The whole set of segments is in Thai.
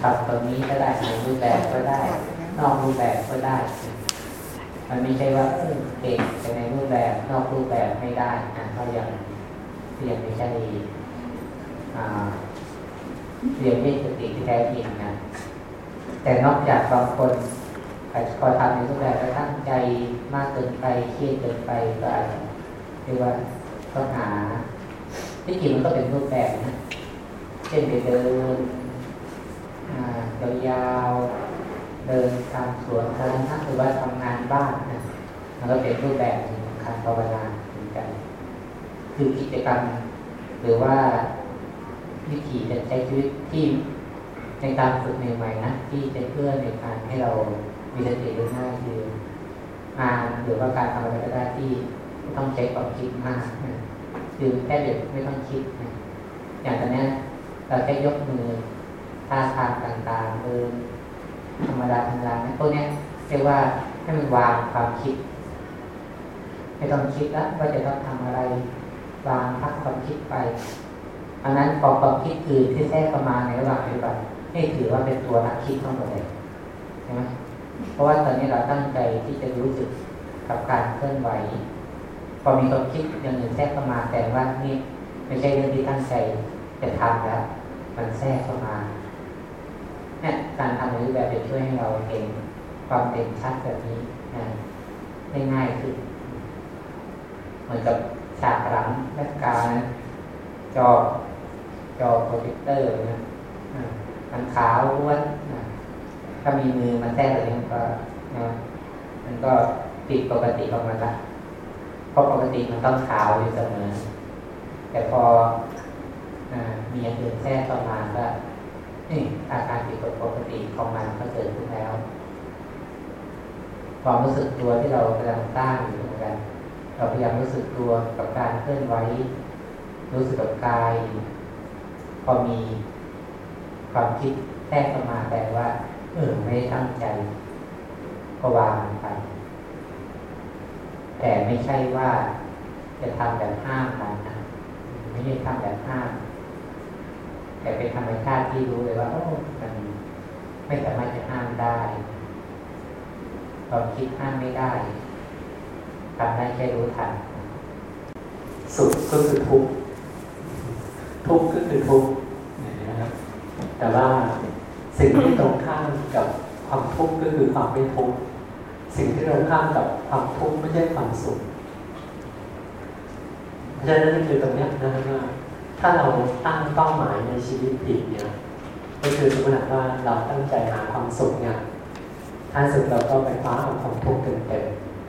ทำตรงนี้ก็ได้ในรูปแบบก็ได้ นอกรูปแบบก็ได้ มันไม่ใช่ว่าเก่งแต่ในรูปแบบนอกรูปแบบไม่ได้นะเขายังเรียนไม่ใช่เรียนไม่สติที่แท้จริงนะแต่นอกจากบางคนพอทำในรูปแบบแล้วตั้งใจมากเกินไปเครียดเกินไปก็อาจจะเรียกว่าต้องหาที่จริงมันก็เป็นรูปแบบนะเช่นไปเดิน ยาวๆเดินตามสวนสาธารณะหรือว่าทำงานบ้านนะมันก็เป็นรูปแบบของการภาวนาเหมือนกัน คือกิจกรรมหรือว่าวิธีจะใช้ชีวิตที่ในการฝึกใหม่ๆนะที่จะเพื่อในการให้เรามีสติรู้ง่ายคืองานหรือว่าการทำอะไรก็ได้ที่ต้องใช้ความคิดมากนะคือแค่เด็กไม่ต้องคิดนะอย่างตอนนี้เราแค่ยกมือ ท่าทางต่างๆเดินธรรมดาธรรมดานะพวกนี้เรียกว่าให้มันวางความคิดไม่ต้องคิดแล้วว่าจะต้องทำอะไร วางพักความคิดไปอันนั้นพอความคิดคือที่แทรกเข้ามาในระหว่างปฏิบัติให้ถือว่าเป็นตัวนักคิดทั้งหมดเลยใช่ไหมเพราะว่าตอนนี้เราตั้งใจที่จะรู้สึกกับการเคลื่อนไหว พอมีความคิดอย่างหนึ่งแทรกเข้ามาแต่ว่านี่ไม่ใช่เรื่องที่ตั้งใจจะทำแล้วมันแทรกเข้ามา เนี่ยการทำในรูปแบบจะช่วยให้เราเห็นความเด่นชัดแบบนี้ได้ง่ายขึ้นเหมือนกับฉากหลัง background จอจอโปรเจคเตอร์นะมันขาวล้วนถ้ามีมือมันแทรกอะไรมันก็มันก็ผิดปกติของมันละเพราะปกติมันต้องขาวอยู่เสมอ แต่พอมีอย่างอื่นแทรกเข้ามาก็ นี่อาการผิดปกติของมันก็เกิดขึ้นแล้ว ความรู้สึกตัวที่เรากำลังสร้างอยู่เหมือนกัน เราพยายามรู้สึกตัวกับการเคลื่อนไหวรู้สึกกับกาย พอมีความคิดแทรกเข้ามาแต่ว่าเออไม่ได้ตั้งใจ ก็วางไป แต่ไม่ใช่ว่าจะทำแบบห้ามมันนะไม่ใช่ทำแบบห้าม แต่เป็นธรรมชาติที่รู้เลยว่าโอ้มันไม่สามารถจะห้ามได้ความคิดห้ามไม่ได้ทำได้แค่รู้ทันสุขก็คือทุกข์ทุกข์ก็คือทุกข์นะครับแต่ว่าสิ่งที่ตรงข้ามกับความทุกข์ก็คือความไม่ทุกข์สิ่งที่ตรงข้ามกับความทุกข์ไม่ใช่ความสุขเพราะฉะนั้นคือตรงนี้นะครับ ถ้าเราตั้งเป้าหมายในชีวิตผิดเนี่ยก็คือสมมติว่าเราตั้งใจหาความสุขเนี่ยท้ายสุดเราก็ไปคว้าเอาความทุกข์เต็ม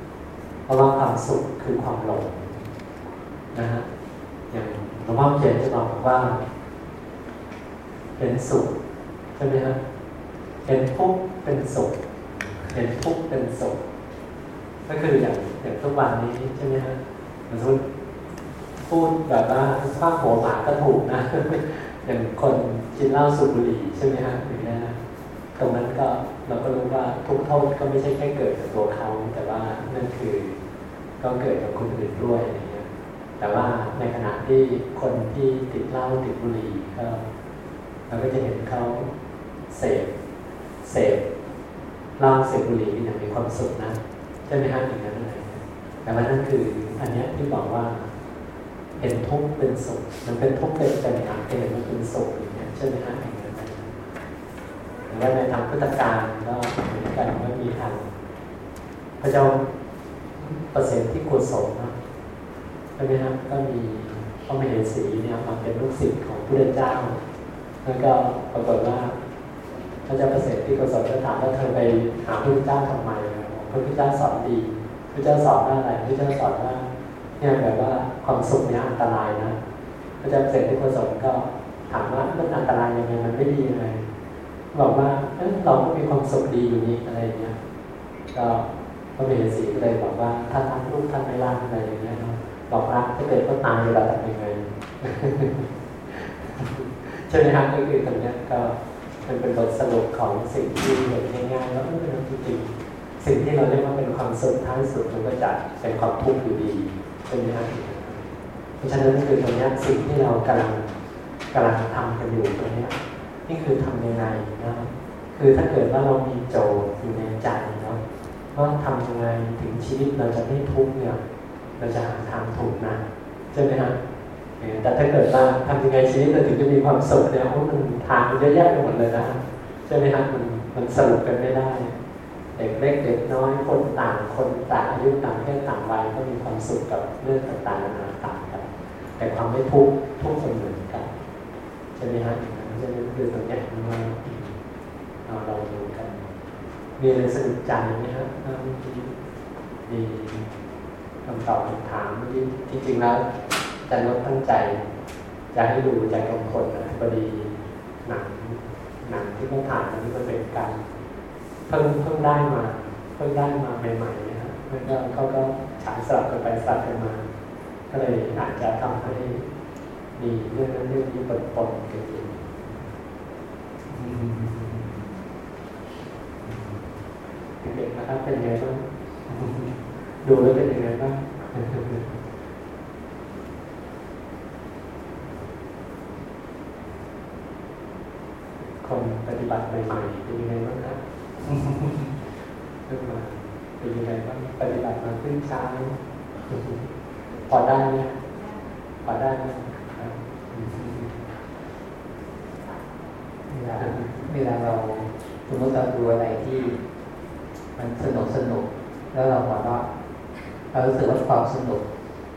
ๆเพราะว่าความสุขคือความหลงนะฮะอย่างหลวงพ่อเขียนจะบอกว่า เป็นสุขใช่ไหมครับเป็นทุกข์เป็นสุขเป็นทุกข์เป็นสุขก็คืออย่างอย่างทุกวันนี้ใช่ไหมครับสมมติ พูดแบบว่าข้าหัวหมาก็ถูกนะ อย่างคนกินเหล้าสูบบุหรี่ใช่ไหมฮะอย่างนี้นะตรงนั้นก็เราก็รู้ว่าทุกโทษก็ไม่ใช่แค่เกิดกับตัวเขา แต่ว่านั่นคือก็เกิดกับคนอื่นด้วยอย่างเงี้ยแต่ว่าในขณะที่คนที่ติดเหล้าติดบุหรี่ก็เราก็จะเห็นเขาเสพเสพเหล้าเสพบุหรี่อย่างมีความสุขนะใช่ไหมฮะอย่างนั้นอะไรแต่ว่านั่นคืออันนี้ที่บอกว่า เห็นทุกข์เป็นสุขมันเป็นทุกข์เป็นแต่ในทางเห็นมันเป็นสุขอย่างเงี้ยใช่ไหมฮะอย่างนั้นหรือว่าในทางพุทธการก็เหมือนกันว่ามีทางพระเจ้าเปอร์เซ็นต์ที่กุศลนะใช่ไหมครับก็มีพระมเหสีเนี่ยมาเป็นลูกศิษย์ของพระเจ้า แล้วก็ปรากฏว่าพระเจ้าเปอร์เซ็นต์ที่กุศลก็ถามว่าเธอไปหาพระเจ้าทำไมพระพุทธเจ้าสอนดีพระเจ้าสอนว่าอะไรพระเจ้าสอนว่า เนี่ยแบบว่าความสุขเนี่ยอันตรายนะพระเจ้าเสร็จที่กุศลก็ถามว่ามันอันตรายยังไงมันไม่ดียังไงบอกว่าเออเราก็มีความสุขดีอยู่นี่อะไรเงี้ยก็พระเมรุสีก็เลยบอกว่าถ้าท่านลูกท่านไม่ล่างอะไรอย่างเงี้ยบอกว่าถ้าเกิดก็ตายเวลาทำยังไงใช่ไหมครับก็คือตรงนี้ก็มันเป็นบทสรุปของสิ่งที่เห็นง่ายๆแล้วเออจริงๆสิ่งที่เราเรียกว่าเป็นความสุขท้ายสุดมันก็จะเป็นความทุกข์อยู่ดี ใช่ไหมครับเพราะฉะนั้นคือตรงนี้สิ่งที่เรากำลังกำลังทำกันอยู่ตรงนี้นี่คือทำยังไงนะคือถ้าเกิดว่าเรามีโจทย์อยู่ในใจเนาะว่าทำยังไงถึงชีวิตเราจะไม่ทุกข์เนี่ยเราจะหาทางถูกนะใช่ไหมฮะแต่ถ้าเกิดว่าทำยังไงชีวิตเราถึงจะมีความสุขเนี่ยโอ้มันทางมันเยอะแยะไปหมดเลยนะใช่ไหมฮะมันมันสรุปกันไม่ได้ เด็กเล็กเด็กน้อยคนต่างคนต่างอายุต่างเพศต่างวัยก็มีความสุขกับเรื่องต่างๆนานาต่างกันแต่ความไม่ทุกข์ทุกคนเหมือนกันใช่ไหมฮะอย่างนั้นใช่ไหมคือตรงนี้เราเราดูกัน มีอะไรสนุกใจไหมฮะเมื่อกี้มีคำตอบคำถามที่จริงๆแล้วจะลดตั้งใจ จะให้ดูใจกองคนนะพอดีหนังหนังที่เขาถ่ายมันเป็นการ เพิ่งเพิ่งได้มาเพิ่งได้มาใหม่ๆนะครับแล้วก็เขาก็ฉายสลับกันไปสลับกันมา ก็เลยอาจจะทำให้มีเรื่องนั้นเรื่องนี้ปนปนกันอยู่เด็กๆนะครับเป็นยังไงบ้างดูแล้วเป็นยังไงบ้างคนปฏิบัติใหม่ๆเป็นยังไงบ้างครับ เริ่มมาเป็นยังไงบ้างปฏิบัติมาขึ้นเช้าพอได้ไหมพอได้ไหมครับเวลาเวลาเราสมมติเราดูอะไรที่ มันสนุกสนุกแล้วเราหัวเราะเรารู้สึกว่าความสนุก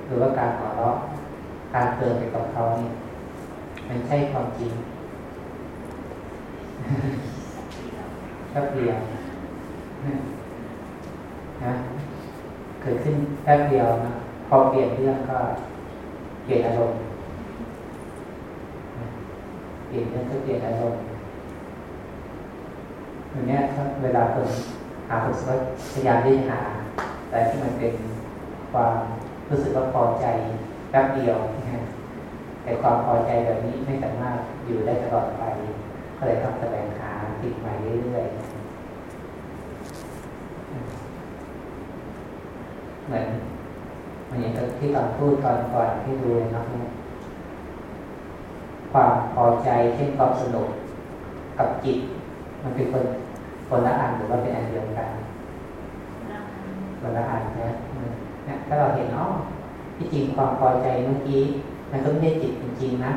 หรือว่าการหัวเราะการเติมไปกับเขานี่มันใช่ความจริง แป๊บเดียวนะเกิดขึ้นแป๊บเดียวนะพอเปลี่ยนเรื่องก็เปลี่ยนอารมณ์เปลี่ยนเรื่องก็เปลี่ยนอารมณ์วันนี้ถ้าเวลาคนหาผมก็พยายามที่จะหา แต่ที่มันเป็นความรู้สึกว่าพอใจแป๊บเดียวแต่ความพอใจแบบนี้ไม่สามารถอยู่ได้ตลอดไปก็เลยต้องแสวงหา ติดใหม่เรื่อยๆเหมือนเหมือนอย่างที่ตอนพูดตอนก่อนที่ดูเลยนะความพอใจเช่นความสนุกกับจิต มันเป็นคนคนละอันหรือว่าเป็นอันเดียวกันคนละอันนะเนี่ยถ้าเราเห็นอ๋อที่จริงความพอใจเมื่อกี้ มันก็ไม่ได้จิตจริงๆนะ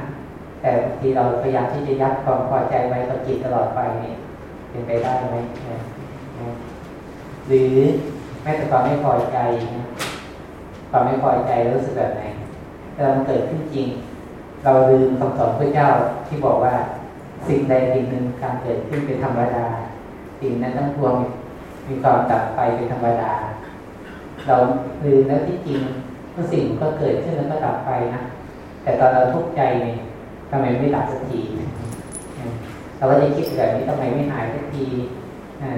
แต่บางทีเราพยายามที่จะยัดความพอใจไว้กับจิตตลอดไปเนี่ยเป็นไปได้ไหมนะหรือแม้แต่ความไม่พอใจความไม่พอใจรู้สึกแบบไหนแต่มันเกิดขึ้นจริง เราลืมคำสอนพระเจ้าที่บอกว่าสิ่งใดสิ่งหนึ่งการเกิดขึ้นเป็นธรรมดา สิ่งนั้นต้องพวงมีความดับไปเป็นธรรมดา เราลืมแล้วที่จริงทุกสิ่งก็เกิดขึ้นแล้วก็ดับไปนะแต่ตอนเราทุกข์ใจเนี่ย ทำไมไม่ดับสักทีเราก็จะคิดแบบนี้ทำไมไม่หายสักที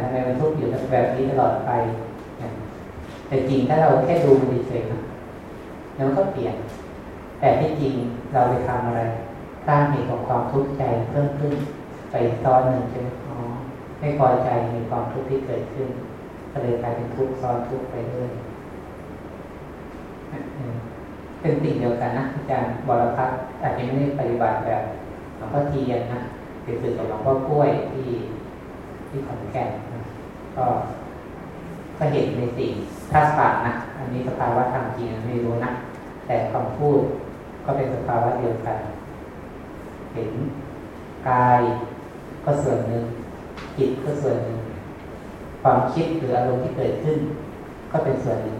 ทำไมมันทุกข์อยู่แบบนี้ตลอดไป แต่จริงถ้าเราแค่ดูมันเฉยๆนะแล้วก็เปลี่ยน แต่ที่จริงเราไปทำอะไร สร้างเหตุของความทุกข์ใจเพิ่มขึ้นไปซ้อนหนึ่งใช่ไหมอ๋อไม่พอใจมีความทุกข์ที่เกิดขึ้นก็เลยกลายเป็นทุกข์ซ้อนทุกข์ไปเรื่อย เป็นสิ่งเดียวกันนะอาจารย์บรพัฒน์อาจจะไม่ได้ปฏิบัติแบบหลวงพ่อเทียนนะเป็นสื่อกับหลวงพ่อกล้วยที่ที่ขอนแก่นนะก็ก็เห็นในสิ่งถ้าสานะอันนี้สภาวะธรรมจริงไม่รู้นะแต่คำพูดก็เป็นสภาวะเดียวกัน เห็นกายก็ส่วนหนึ่งจิตก็ส่วนหนึ่งความคิดหรืออารมณ์ที่เกิดขึ้น ก็เป็นส่วนหนึ่ง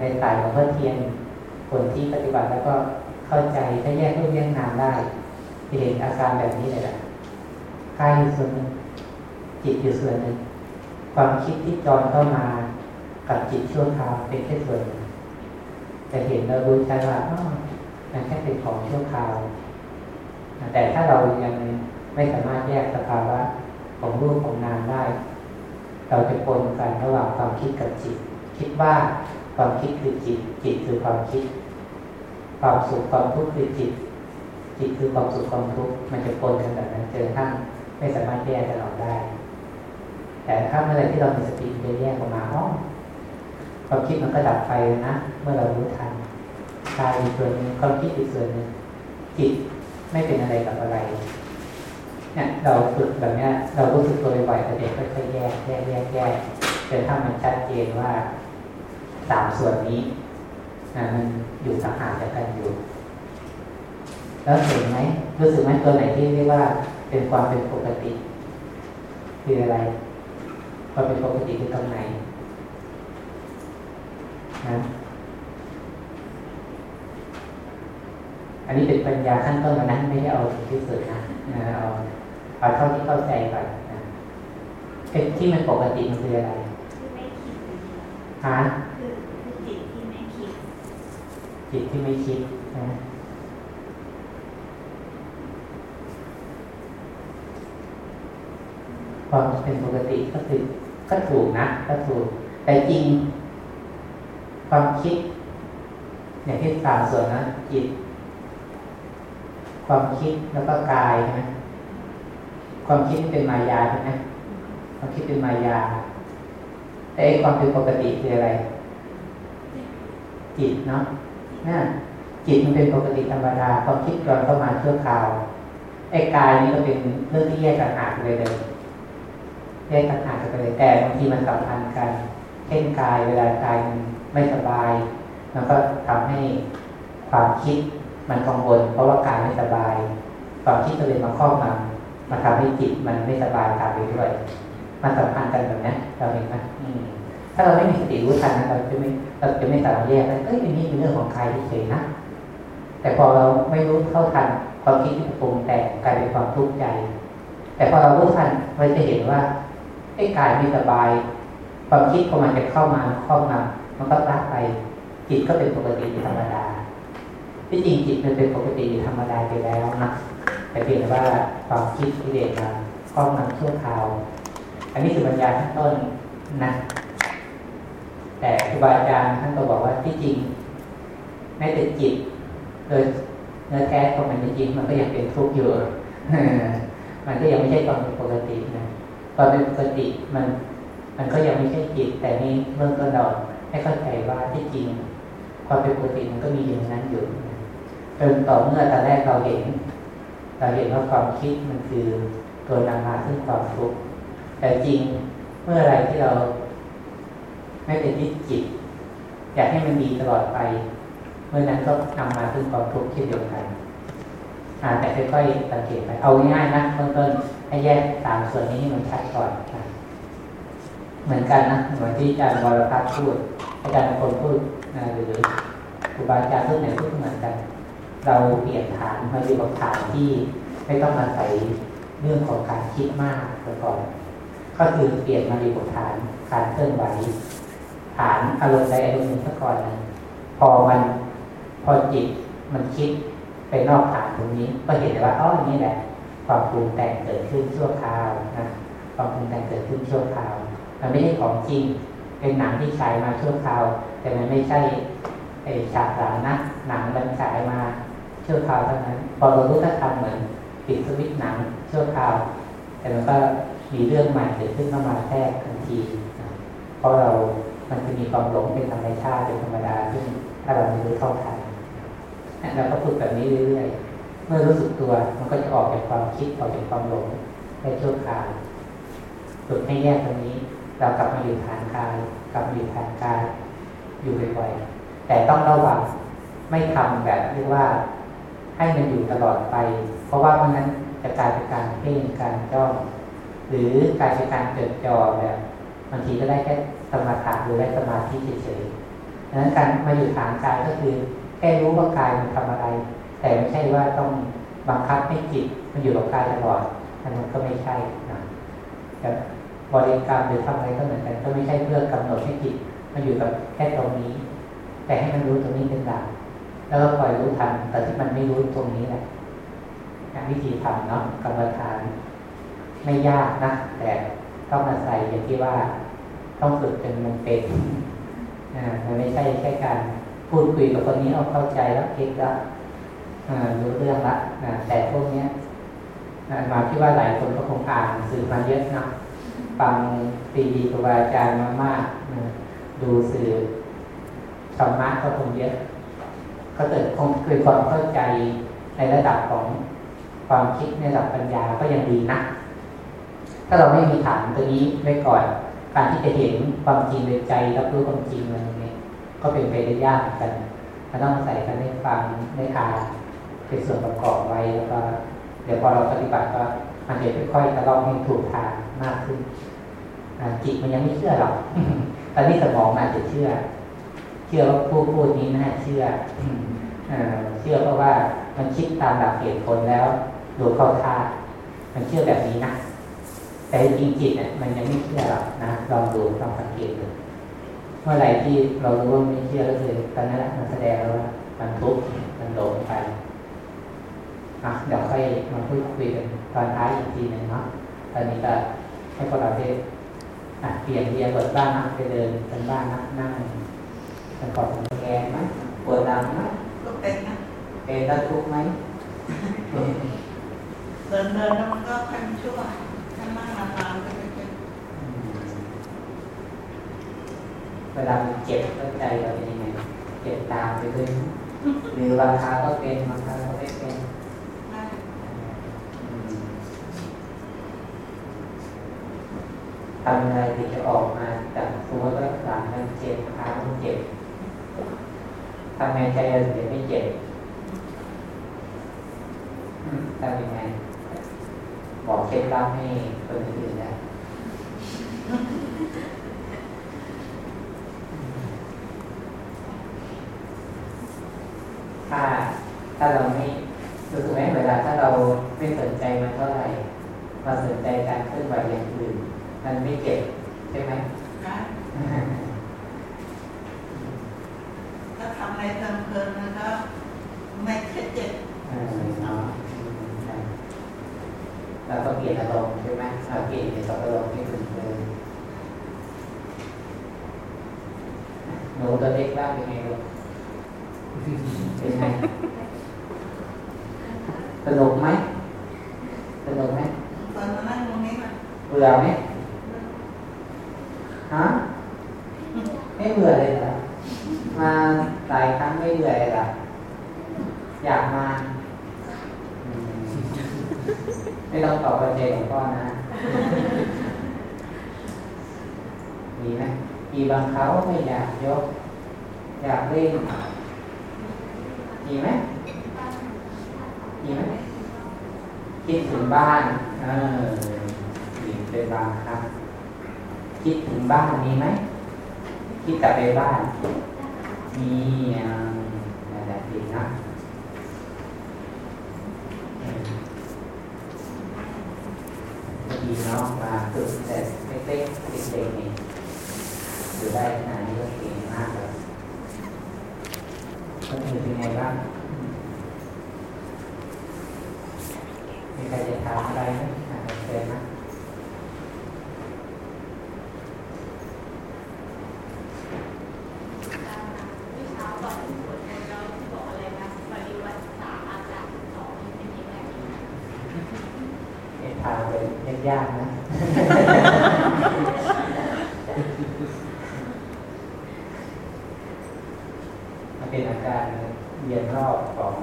ในสายของพระเทียน คนที่ปฏิบัติแล้วก็เข้าใจถ้าแยกรูปแยกนามได้จะเห็นอาการแบบนี้เลยแหละกายอยู่ส่วนหนึ่งจิตอยู่ส่วนหนึ่งความคิดที่จอนเข้ามากับจิตชั่วคราวเป็นแค่ส่วนหนึ่งแต่เห็นเรารู้ชัดว่าอ๋อมันแค่เป็นของชั่วคราวแต่ถ้าเรายังไม่สามารถแยกสภาวะของรูปของนามได้ เราจะปนกันระหว่างความคิดกับจิต คิดว่าความคิดคือจิต จิตคือความคิด ความสุขความทุกข์คือจิต จิตคือความสุขความทุกข์มันจะปนกันแบบนั้นเจอทั้งไม่สามารถแยกกันออกได้ แต่ถ้าเมื่อไรที่เรามีสติจะแยกออกมาอ๋อความคิดมันก็ดับไปนะเมื่อเรารู้ทันกายอีกส่วนหนึ่งความคิดอีกส่วนหนึ่งจิตไม่เป็นอะไรกับอะไรเนี่ยเราฝึกแบบเนี้ยเรารู้สึกตัวบ่อยๆแต่เด็กค่อยๆแยกแยกแยกแยกจนถ้ามันชัดเจนว่าสามส่วนนี้ นะมันอยู่สังหารกันอยู่ แล้วเห็นไหมรู้สึกไหมตัวไหนที่เรียกว่าเป็นความเป็นปกติ คืออะไรความเป็นปกติคือตรงไหนนะอันนี้เป็นปัญญาขั้นต้นนะไม่ได้เอาที่สุดนะเอาเอาเท่าที่เข้าใจก่อนนะเป็นที่มันปกติมันคืออะไรที่ไม่คิดฮะคือคือจิตที่ไม่คิด จิตที่ไม่คิดนะความเป็นปกติก็คือก็ถูกนะก็ถูก แต่จริง ความคิดอย่างที่สามส่วนนะจิต ความคิดแล้วก็กายใช่ไหมความคิดเป็นมายาใช่ไหมความคิดเป็นมายา แต่ความเป็นปกติคืออะไร จิตเนาะ น่จิตมันเป็นปกติธรรมดาความคิดก่อนเข้ามาเชั่วคราวไอ้กายนี่ก็เป็นเรื่องที่แยกต่างหากเลยเลยแยกต่างหากกันเลยแต่บางทีมันสัมพันธ์กัน เช่นกายเวลากายไม่สบายมันก็ทำให้ความคิดมันกังวลเพราะว่ากายไม่สบาย ความคิดก็เลยมาครอบงำมาทำให้จิตมันไม่สบายตามไปด้วยมันสัมพันธ์กันแบบนี้เราเห็นไหม ถ้าเราไม่มีสติรู้ทันนะเราจะไม่เราจะไม่สามารถแยกได้เอ้ยอันนี้เป็นเรื่องของกายเฉยนะแต่พอเราไม่รู้เท่าทันความคิดที่ปรุงแต่งกลายเป็นความทุกข์ใจ แต่พอเรารู้ทันเราจะเห็นว่าไอ้กายไม่สบาย ความคิดพอมันจะเข้ามาเข้ามามันก็ละไปจิตก็เป็นปกติธรรมดาที่จริงจิตมันเป็นปกติธรรมดาไปแล้วนะแต่เพียงว่าความคิดที่เด็กมาครอบงำชั่วคราว อันนี้คือปัญญาขั้นต้นนะ แต่ครูบาอาจารย์ท่านก็บอกว่าที่จริงแม้แต่จิตโดยเนื้อแท้ของมันจริงมันก็ยังเป็นทุกข์อยู่มันก็ยังไม่ใช่ความเป็นปกตินะความเป็นปกติมัน มันก็ยังไม่ใช่จิต แต่นี่เมื่อต้นเราให้เข้าใจว่าที่จริง ความเป็นปกติมันก็มีอยู่นั้นอยู่จนต่อเมื่อตอนแรกเราเห็น เราเห็นว่าความคิดมันคือตัวนำมาซึ่งความทุกข์แต่จริงเมื่อไรที่เรา ไม่เป็นยึดจิต อยากให้มันดีตลอดไป เมื่อนั้นก็นำมาซึ่งความทุกข์เช่นเดียวกันอาแต่ค่อยๆสังเกตไป เอาง่ายๆนะต้นต้นให้แยกสามส่วนนี้ให้มันชัดก่อนนะเหมือนกันนะเหมือนที่อาจารย์วรพัฒน์พูด อาจารย์คนพูดนะหรือครูบาอาจารย์ทุกไหนพูดเหมือนกัน เราเปลี่ยนฐานมาอยู่กับฐานที่ไม่ต้องมาใส่เรื่องของการคิดมากก่อน ก็คือเปลี่ยนมาอยู่กับฐานการเคลื่อนไหว ฐานอารมณ์ใดอารมณ์หนึ่งก่อนนะพอมันพอจิตมันคิดไปนอกฐานตรงนี้ ก็เห็นว่าอ๋อนี่แหละ ความปรุงแต่งเกิดขึ้นชั่วคราวนะความปรุงแต่งเกิดขึ้นชั่วคราวมันไม่ใช่ของจริง เป็นหนังที่ฉายมาชั่วคราว แต่มันไม่ใช่ไอ้ฉากหลังนะหนังมันฉายมาชั่วคราวเท่านั้น พอเรารู้ทันเหมือนปิดสวิตหนังชั่วคราว แต่มันก็มีเรื่องใหม่เกิดขึ้นเข้ามาแทรกทันทีเพราะเรา มันจะมีความหลงเป็นธรรมชาติเป็นธรรมดาซึ่งถ้าเราไม่รู้เท่าทันเราก็ฝึกแบบนี้เรื่อยๆมื่อรู้สึกตัวมันก็จะออกจากความคิดออกจากความหลงได้ชั่วคราวฝึกให้แยกตรงนี้ เรากลับมาอยู่ฐานกายกลับมาอยู่ฐานกายอยู่บ่อยๆแต่ต้องระวังไม่ทำแบบเรียกว่า ให้มันอยู่ตลอดไป เพราะว่ามันนั้นจะกลายเป็นการเพ่งการจ้องหรือกลายเป็นการจดจ่อแบบบางทีก็ได้แค่ สมาธิหรือได้สมาธิเฉยๆดังนั้นการมาอยู่ฐานกายก็คือแค่รู้ว่ากายมันทำอะไร แต่ไม่ใช่ว่าต้องบังคับให้จิตมันอยู่กับกายตลอดอันนั้นก็ไม่ใช่นะแต่บริกรรมหรือทำอะไรก็เหมือนกัน ก็ไม่ใช่เพื่อกำหนดให้จิตมันอยู่กับแค่ตรงนี้ แต่ให้มันรู้ตรงนี้เป็นหลักแล้วก็ปล่อยรู้ทันแต่ที่มันไม่รู้ตรงนี้แหละวิธีทำเนาะกรรมฐาน ไม่ยากนะแต่ต้องอาศัยอย่างที่ว่า ต้องฝึกจนมันเป็นอ่ามันไม่ใช่แค่การพูดคุยกับคนนี้เอาเข้าใจแล้วเก็ตแล้วรู้เรื่องละแต่พวกนี้มาที่ว่าหลายคนก็คงอ่านสื่อมาเยอะนะฟังตีดีครูบาอาจารย์มามากดูสื่อธรรมะก็คงเยอะ ก็เกิดคงเกิดความเข้าใจในระดับของความคิดในระดับปัญญาก็ยังดีนะ ถ้าเราไม่มีฐานตัวนี้ไว้ก่อน การที่จะเห็นความจริงในใจรับรู้ความจริงอะไรอย่างนี้ก็เป็นไปได้ยากเหมือนกันเราต้องใส่กันได้ฟังได้อ่านเป็นส่วนประกอบไว้แล้วก็เดี๋ยวพอเราปฏิบัติก็มันจะค่อยๆจะลองให้ถูกทางมากขึ้นจิตมันยังไม่เชื่อหรอกตอนนี้สมองอาจจะเชื่อ เชื่อว่าผู้พูดนี้น่าเชื่อเชื่อเพราะว่ามันคิดตามหลักเหตุผลแล้วดูเข้าท่ามันเชื่อแบบนี้นะ แต่จริงจิตเนี่ยมันยังไม่เชื่อหรอกนะลองดูลองสังเกตดูเมื่อไหร่ที่เรารู้ว่าไม่เชื่อก็คือตอนนั้นมันแสดงว่ามันทุกข์มันหลงไปอะเดี๋ยวค่อยมาพูดคุยกันตอนท้ายอีกทีหนึ่งเนาะตอนนี้ก็ให้พวกเราได้เปลี่ยนเรียนบทบ้างนะไปเดินกันบ้างนะนั่งกันก่อนแกนไหมปวดหลังไหมก็เป็นนะเป็นแล้วทุกข์ไหมเดินเดินแล้วมันก็พันชั่ว ถ้านั่งนานๆก็จะเป็นเวลามันเจ็บก็ใจเราเป็นยังไง เจ็บตามไปด้วยไหมหรือบางคราวก็เป็นบางคราวก็ไม่เป็นได้ทำอะไรที่จะออกมาจากตัวก็หลังมันเจ็บขามันเจ็บทำไงใจเราถึงไม่เจ็บอืมทำยังไง บอกเคล็ดลับให้คนอื่นได้ถ้าถ้าเราไม่รู้สึกไหมเวลาถ้าเราไม่สนใจมันเท่าไหร่มาสนใจการเคลื่อนไหวอย่างอื่น มันไม่เจ็บใช่ไหม ได้ถ้าทำอะไรเพลินๆมันก็ไม่เคยเจ็บ เออเนาะใช่เราก็เป ลี่ยนอารมณ์ใช่ไหมเราเปลี่ยนในสองอารมณ์ให้คุณเลยหนูตัวเล็กบ้างเป็นไงลูกเป็นไงสนุกไหมสนุกไหมตอนมานั่งตรงนี้นะเบื่อไหมฮะไม่เบื่อเลยเหรอมาหลายครั้งไม่เบื่อเลยเหรออยากมาอืมไม่ต้องตอบประเด็นของพ่อนะ มีไหมมีบางเขาไม่อยากยก อยากเล่นมีไหมมีไหมคิดถึงบ้าน เออมีเป็นบางครั้งคิดถึงบ้าน มีไหมคิดกลับไปบ้านมีอ่านั่นแหละดีนะเออดีเนาะมาฝึกแต่เล็กๆเด็กๆนี่อยู่ได้ขนาดนี้ก็เก่งมากเลยคนอื่นเป็นไงบ้าง มีใครจะถามอะไรไหมอ่าเชิญนะ วิชาก่อนที่สวดมนต์แล้วที่บอกอะไรนะปฏิวัติสาอาจารย์สอนเป็นยังไง เอ็นทางเป็น ยากนะมันเป็นอาการเวียนรอบของ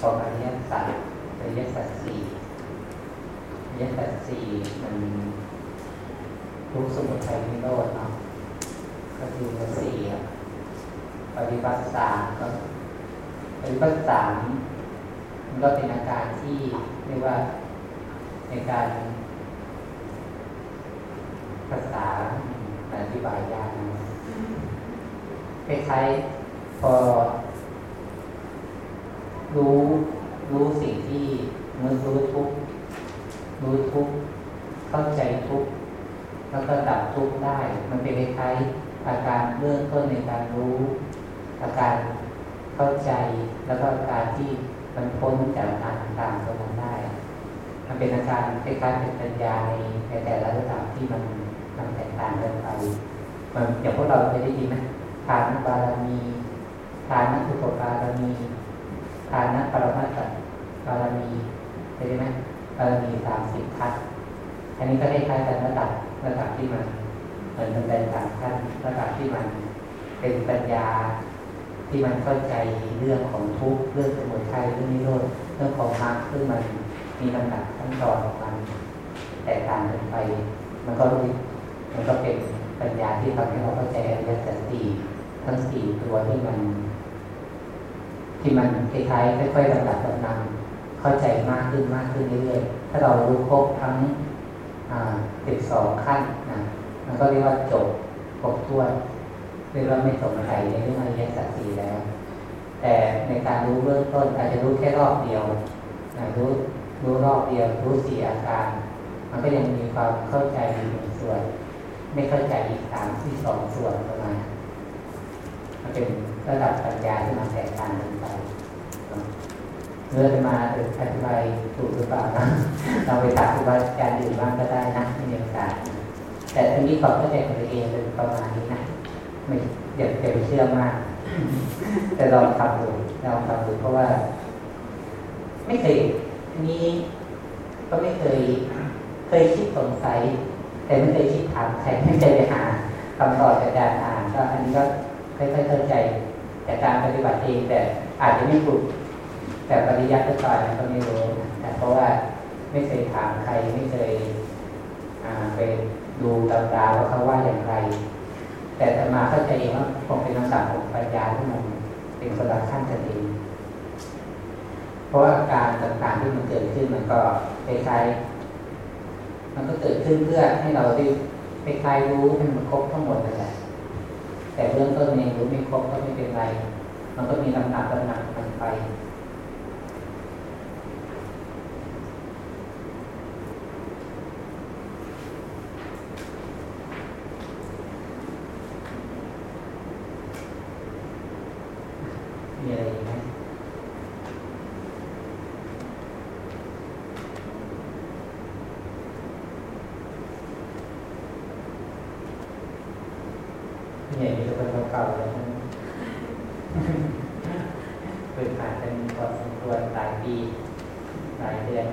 ของอริยสัจอริยสัจสี่อริยสัจสี่มันทุกสมุทัยนิโรธเนาะก็คือสี่ปฏิบัติสามก็ปฏิบัติสามมันก็เป็นอาการที่เรียกว่าในการ คล้ายๆพอ รื่องของทุกข์เรื่องสมุทัยเรื่องนิโรธเรื่องของมรรคซึ่งมันมีลำดับขั้นตอนของมันแตกต่างกันไป มันก็รู้มันก็เป็นปัญญาที่ทำให้เราเข้าใจอริยสัจสี่ทั้งสี่ตัวที่มัน ที่มันคล้ายๆค่อยๆลำดับลำนำเข้าใจมากขึ้นมากขึ้นเรื่อยๆถ้าเรารู้ครบทั้งสิบสองขั้นนะมันก็เรียกว่าจบครบถ้วนเรียกว่าไม่สงสัยในเรื่องอริยสัจสี่แล้ว แต่ในการรู้เบื้องต้นอาจจะรู้แค่รอบเดียวนะรู้รู้รอบเดียวรู้สี่อาการ มันก็ยังมีความเข้าใจในหนึ่งส่วน ไม่เข้าใจอีกสามที่สองส่วนประมาณมันเป็นระดับปัญญาที่มันแตกต่างกันไปเมื่อจะมาอธิบายถูกหรือเปล่านะเราไปถามครูบาอาจารย์อื่นบ้างก็ได้นะไม่มีโอกาสแต่อันนี้ขอเข้าใจของตัวเองเป็นประมาณนี้นะไม่อย่าอย่าไปเชื่อมาก แต่ลองทำดูลองทำดูเพราะว่า ไม่เคยอันนี้ก็ไม่เคย เคยคิดสงสัยแต่ไม่เคยคิดถามใครไม่เคยไปหาคำตอบจากการอ่านก็อันนี้ก็ค่อยๆเข้าใจจากการปฏิบัติเองแต่อาจจะไม่ถูกแต่ปริยัติก็ตอนก็ไม่รู้นะเพราะว่าไม่เคยถามใครไม่เคยไปดูตำราว่าเขาว่าอย่างไร แต่แต่มาเข้าใจเองว่าผมเป็นคำสั่งของปัญญาที่มันเป็นคนละขั้นกันเองเพราะว่าการต่างๆที่มันเกิดขึ้นมันก็คล้ายๆมันก็เกิดขึ้นเพื่อให้เราได้คล้ายๆรู้ให้มันครบทั้งหมดนั่นแหละแต่เรื่องต้นเองรู้ไม่ครบก็ไม่เป็นไร มันก็มีลำดับลำดับมันไปมีอะไรไหมเนี่ยมีแต่คนเก่าๆเลยเคยผ่านเป็นพอสมควรหลายปี หลายเดือน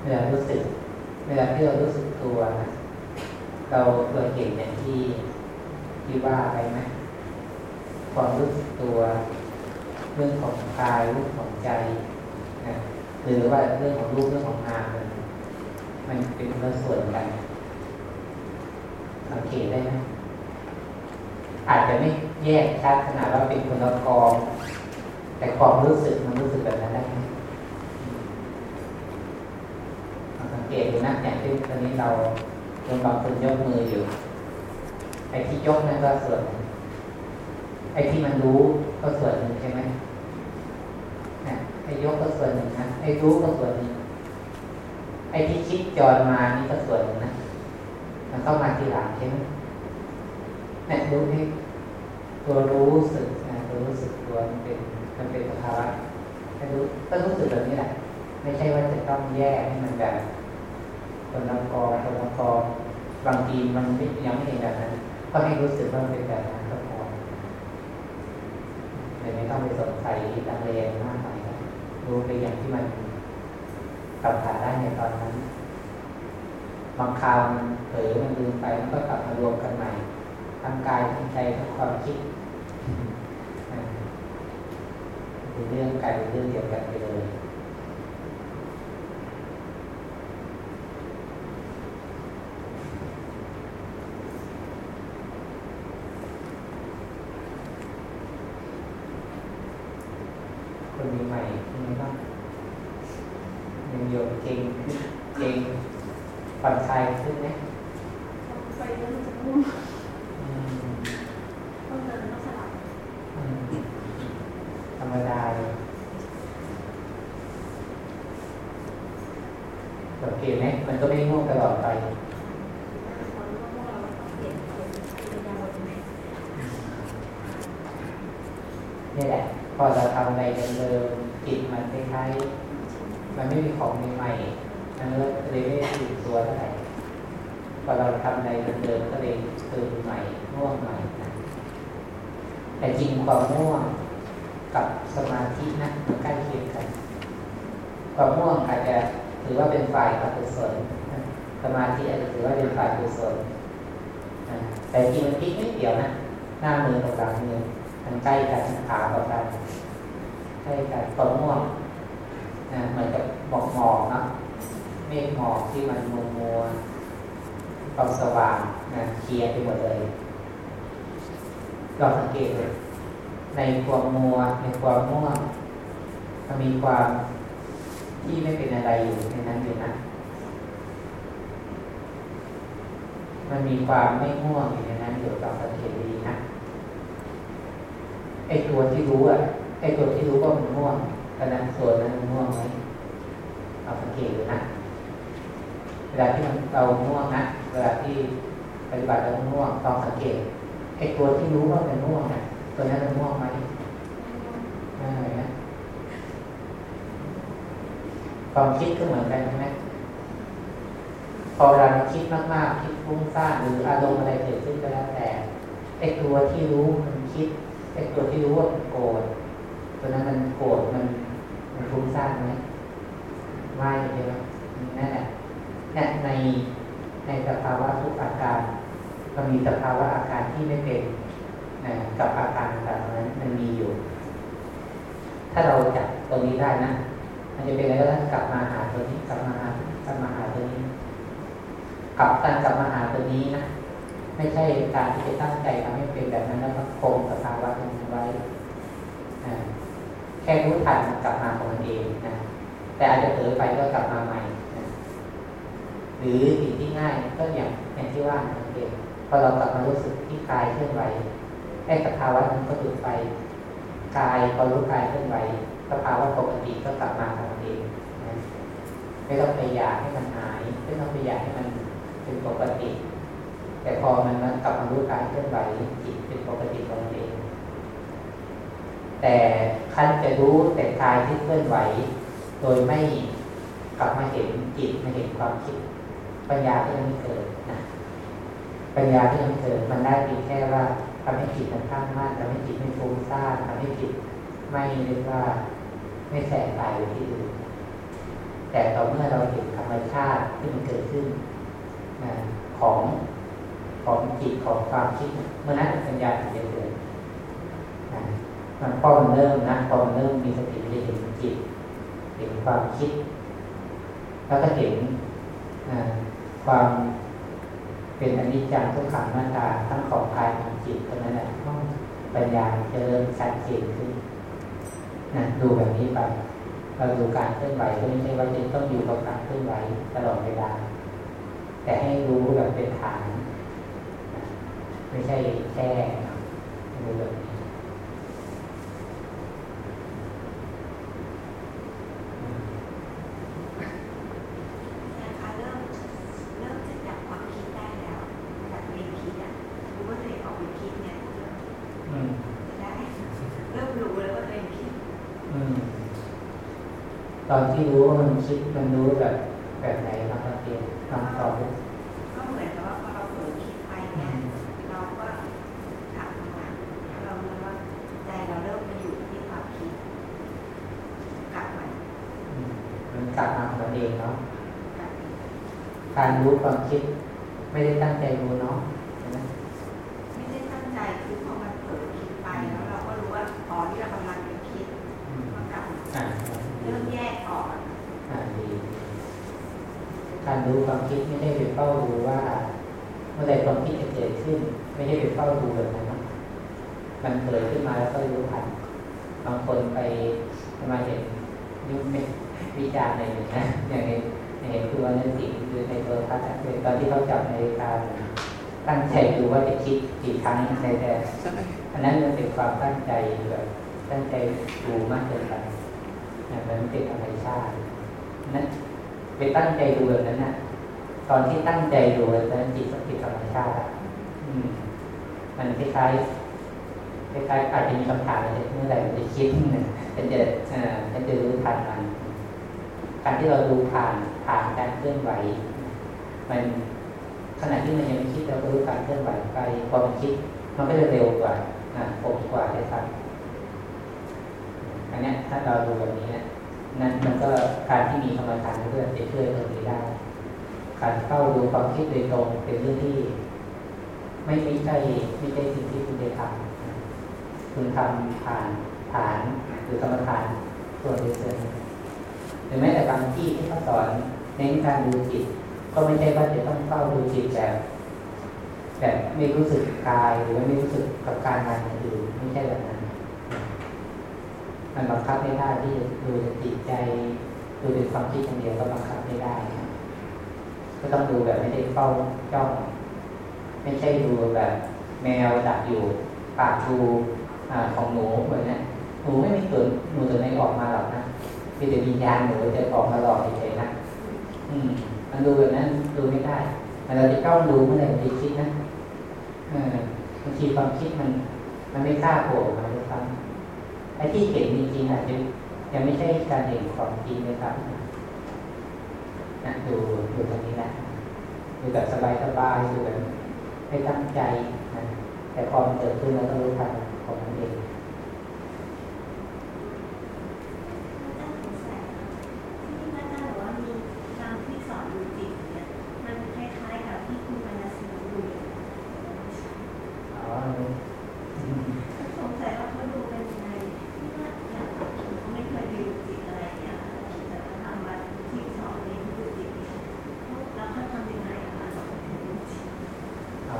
เวลารู้สึก เวลาที่เรารู้สึกตัวนะเราเราเห็นอย่างที่ที่ว่าไปไหมความรู้สึกตัว เรื่องของกายเรื่องของใจนะหรือว่าเรื่องของรูปเรื่องของนามมันมันเป็นคนละส่วนกันสังเกตได้ไหมอาจจะไม่แยกชัดขนาดว่าเป็นคนละกอง แต่ความรู้สึกมันรู้สึกแบบนั้นได้ไหมสังเกตดูนะอย่างที่ตอนนี้เราลงบางคนยกมืออยู่ไอ้ที่ยกนั่นก็ส่วนหนึ่งไอ้ที่มันรู้ก็ส่วนหนึ่งใช่ไหมนะไอ้ยกก็ส่วนหนึ่งนะไอ้รู้ก็ส่วนหนึ่งไอ้ที่คิดจรมานี่ก็ส่วนหนึ่งนะมันต้องมา ทีหลังใช่ไหมเนี่ยรู้ให้ตัวรู้สึกนะตัวรู้สึกตัวมันเป็นมันเป็นสภาวะให้รู้ก็รู้สึกแบบนี้แหละไม่ใช่ว่าจะต้องแยกให้มันแบบคนละกองคนละกองบางทีมันยังไม่เห็นแบบนั้นก็ให้รู้สึกว่าเป็นแบบนั้นก็พอเลยไม่ต้องไปสงสัยตังเลงมากมายนะรู้ไปอย่างที่มันกลับฐานได้ในตอนนั้น บางคราวมันเผลอมันลืมไปมันก็กลับมารวมกันใหม่ทั้งกายทั้งใจทั้งความคิดเป็นเรื่องกายเป็นเรื่องเดียวกันไปเลย คนมีใหม่เป็นไงบ้างยังโยมเก่งขึ้นเก่งผ่อนคลายขึ้นไหม ไปเรื่องจะง่วง อืม ต้องเดินต้องสลับ อืมธรรมดาเลยสังเกตไหมมันก็ไม่ง่วงตลอดไป ตอนง่วงเราต้องเปลี่ยนเป็นเป็นยาวนไหม นี่แหละ พอเราทำอะไรเดิมๆจิตมันคล้ายๆมันไม่มีของใหม่ๆมันเลยเลยไม่ได้ตื่นตัวเท่าไหร่พอเราทำอะไรเดิมๆก็เลยตื่นใหม่ง่วงใหม่นะแต่จริงความง่วงกับสมาธินะมันใกล้เคีย ม่วงอาจจะถือว่าเป็นฝ่ายอกุศลนสมาธิอาจจะถือว่าเป็นฝ่ายกุศลแต่จริงมันพลิกไม่เดียวนะหน้ามือกับหลังมือมันใกล้กันขาต่อกันใกล้กันต้นม่วงนะเหมือนกับหมอกหมอกนะเมฆหมอกที่มันมัวมัวความสว่างนะเคลียร์ไปหมดเลยเราสังเกตเลยในความมัวในความม่วงมันมีความ ที่ไม่เป็นอะไรอยู่ในนั้นอยู่นะ มันมีความไม่ง่วงอยู่ในนั้นอยู่กับสังเกตดีนะไอตัวที่รู้อะไอตัวที่รู้ว่ามันง่วงกระนั้นส่วนนั้นมันง่วงไหมเราสังเกตดูนะเวลาที่มันเราง่วงนะเวลาที่ปฏิบัติเราง่วงลองสังเกตไอตัวที่รู้ว่ามันง่วงเนี่ยตัวนั้นมันง่วงไหมไม่นะ ความคิดก็เหมือนกันใช่ไหมพอเราคิดมากๆคิดฟุ้งซ่านหรืออารมณ์อะไรเกิดขึ้นก็แล้วแต่ไอตัวที่รู้มันคิดไอตัวที่รู้ว่ามันโกรธตัวนั้นมันโกรธมันมันฟุ้งซ่านไหมไม่ใช่ไหมนั่นแหละนี่ในในสภาวะทุกอาการก็มีสภาวะอาการที่ไม่เป็นนะกับอาการต่างๆนั้นมันมีอยู่ ถ้าเราจับตรงนี้ได้นะ มันจะเป็นอะไรก็ต้องกลับมาหาตัวนี้ กลับมาหากลับมาหาตัวนี้ กลับการกลับมาหาตัวนี้นะไม่ใช่การที่จะตั้งใจทำให้เป็นแบบนั้นแล้วก็คงสภาวะตรงนั้นไว้แค่รู้ทันกลับมาของมันเองนะแต่อาจจะเผลอไปก็กลับมาใหม่นะหรือสิ่งที่ง่ายก็อย่างอย่างที่ว่าสังเกตพอเรากลับมารู้สึกที่กายเคลื่อนไหวไอ้สภาวะนั้นก็หยุดไปกายพอรู้กายเคลื่อนไหว สภาวะปกติก็กลับมาของมันเองนะไม่ต้องพยายามให้มันหายไม่ต้องพยายามให้มันเป็นปกติ แต่พอมันมันกลับมารู้กายเคลื่อนไหวจิตเป็นปกติของมันเอง แต่ขั้นจะรู้แต่กายที่เคลื่อนไหว โดยไม่กลับมาเห็นจิตมาเห็นความคิด ปัญญาที่ยังไม่เกิดนะปัญญาที่ยังไม่เกิดมันได้เพียงแค่ว่าทำให้จิตมันตั้งมั่นทำให้จิตไม่ฟุ้งซ่านทำให้จิตไม่เรียกว่า ไม่แสบตายไปที่อื่นแต่ต่อเมื่อเราเห็นธรรมชาติที่มันเกิดขึ้นของของจิตของความคิดเมื่อนั้นปัญญาถึงจะเกิดมันพอมันเริ่มนะพอมันเริ่มมีสติจะเห็นจิต เห็นความคิด แล้วก็เห็นความเป็นอนิจจังทุกขังหน้าตาทั้งของกายของจิตเท่านั้นแหละปัญญาจะเริ่มชัดเจนขึ้น นะดูแบบนี้ไปเราดูการเคลื่อนไหวก็ไม่ใช่ว่าจะต้องอยู่กับการเคลื่อนไหวตลอดเวลา แต่ให้รู้แบบเป็นฐาน ไม่ใช่แค่ดูแบบนี้ นะคะเริ่มเริ่มจะจับความคิดได้แล้วจากเรียนคิดอะรู้ว่าตัวเองออกไปคิดเนี่ย อืม จะได้เริ่มรู้แล้วว่าตัวเองคิด อืม ตอนที่รู้ว่ามันคิดมันรู้แบบแบบไหนครับนักเรียนลองตอบดูก็เหมือนกับว่าพอเราเผลอคิดไปเนี่ยเราก็กลับมาเรารู้ว่าใจเราเริ่มมาอยู่ที่ความคิดกลับมาอืมมันกลับมาของมันเองเนาะกลับการรู้ความคิด ไม่ได้ตั้งใจรู้เนาะใช่ไหม ไม่ได้ตั้งใจคือพอมันเผลอคิดไปแล้วเราก็รู้ว่าอ๋อที่เรากำลังจะคิด อืม มันกลับมา อ่า เริ่มแยกออก อ่าดีการรู้ความคิดไม่ได้ไปเฝ้าดูว่า เมื่อใดความคิดจะเกิดขึ้น ไม่ได้ไปเฝ้าดูแบบนั้นเนาะมันเกิดขึ้นมาแล้วก็รู้ทันบางคนไปมาเห็นยุ่งไม่วิจารณ์ อะไรอย่างเงี้ยอย่างในเห็นคือวันนั้นสิคือในโทรทัศน์อะคือตอนที่เขาจับนาฬิกาตั้งใจดูว่าจะคิดกี่ครั้งในแต่อันนั้นมันเป็นความตั้งใจแบบตั้งใจดูมากเกินไปอย่างนั้นเป็นธรรมชาตินั้นไปตั้งใจดูแบบนั้นน่ะตอนที่ตั้งใจดูแบบนั้นจิตสติธรรมชาติอะอืม มันคล้ายคล้ายอาจจะมีคำถามอะไรเมื่อไหร่มันจะคิดนะจะเจออ่าจะจะรู้ทันมัน การที่เราดูผ่านผ่านการเคลื่อนไหว มันขณะที่มันยังไม่คิดเราก็รู้การเคลื่อนไหวไปพอมันคิด มันก็จะเร็วกว่านะคมกว่าได้ทันอันนี้ถ้าเราดูแบบนี้นี่ยนั่นมันก็การที่มีกรรมฐานเพื่อนจะช่วยตรงนี้ได้ การเข้าดูความคิดโดยตรงเป็นเรื่องที่ ไม่ไม่ใช่ไม่ใช่สิ่งที่คุณจะทำคุณทำผ่านฐานหรือกรรมฐานส่วนเดียว รือแม้แต่บางที่ที่เขาสอนเน้นการดูจิต ก็ไม่ใช่ว่าจะต้องเข้าดูจิตแบบแบบไม่รู้สึกกายหรือไม่รู้สึกกับการงานอื่นไม่ใช่แบบนั้น มันบังคับไม่ได้ที่จะดูจิตใจดูเป็นความคิดอย่างเดียวก็บังคับไม่ได้ก็ต้องดูแบบไม่ได้เฝ้าจ้อง ไม่ใช่ดูแบบแมวดักอยู่ปากดูของหนูเหมือนนี้หนูไม่มีตัวหนูตัวไหนออกมาหรอกนะ ที่จะวิญญาณหนูจะออกมาหลอกเฉยๆนะอืม มันดูแบบนั้นดูไม่ได้แต่เราจะต้องดูเมื่อไหร่มันคิดนะเออบางทีความคิดมัน มันไม่กล้าโผล่มาด้วยซ้ำไอ้ที่เห็นจริงๆอาจจะยังไม่ใช่การเห็นความจริงเลยครับนะดูดูตรงนี้นะดูแบบสบายๆดูแบบไม่ตั้งใจนะแต่พอมันเกิดขึ้นเราต้องรู้ทันของมันเอง ที่พระอาจารย์บอกว่ามีทางที่สอนดูจิตเนี่ยมันคล้ายๆกับที่คุณมนัสดูอยู่ อ๋อ สงสัยว่าเขาดูเป็นยังไงที่ว่าอย่างผมไม่เคยดูจิตอะไรเนี่ยแต่ว่าทำมาที่สอนเรียนดูจิตเนี่ยแล้วเขาทำยังไงอะคะเราถึงดูจิต อ๋อ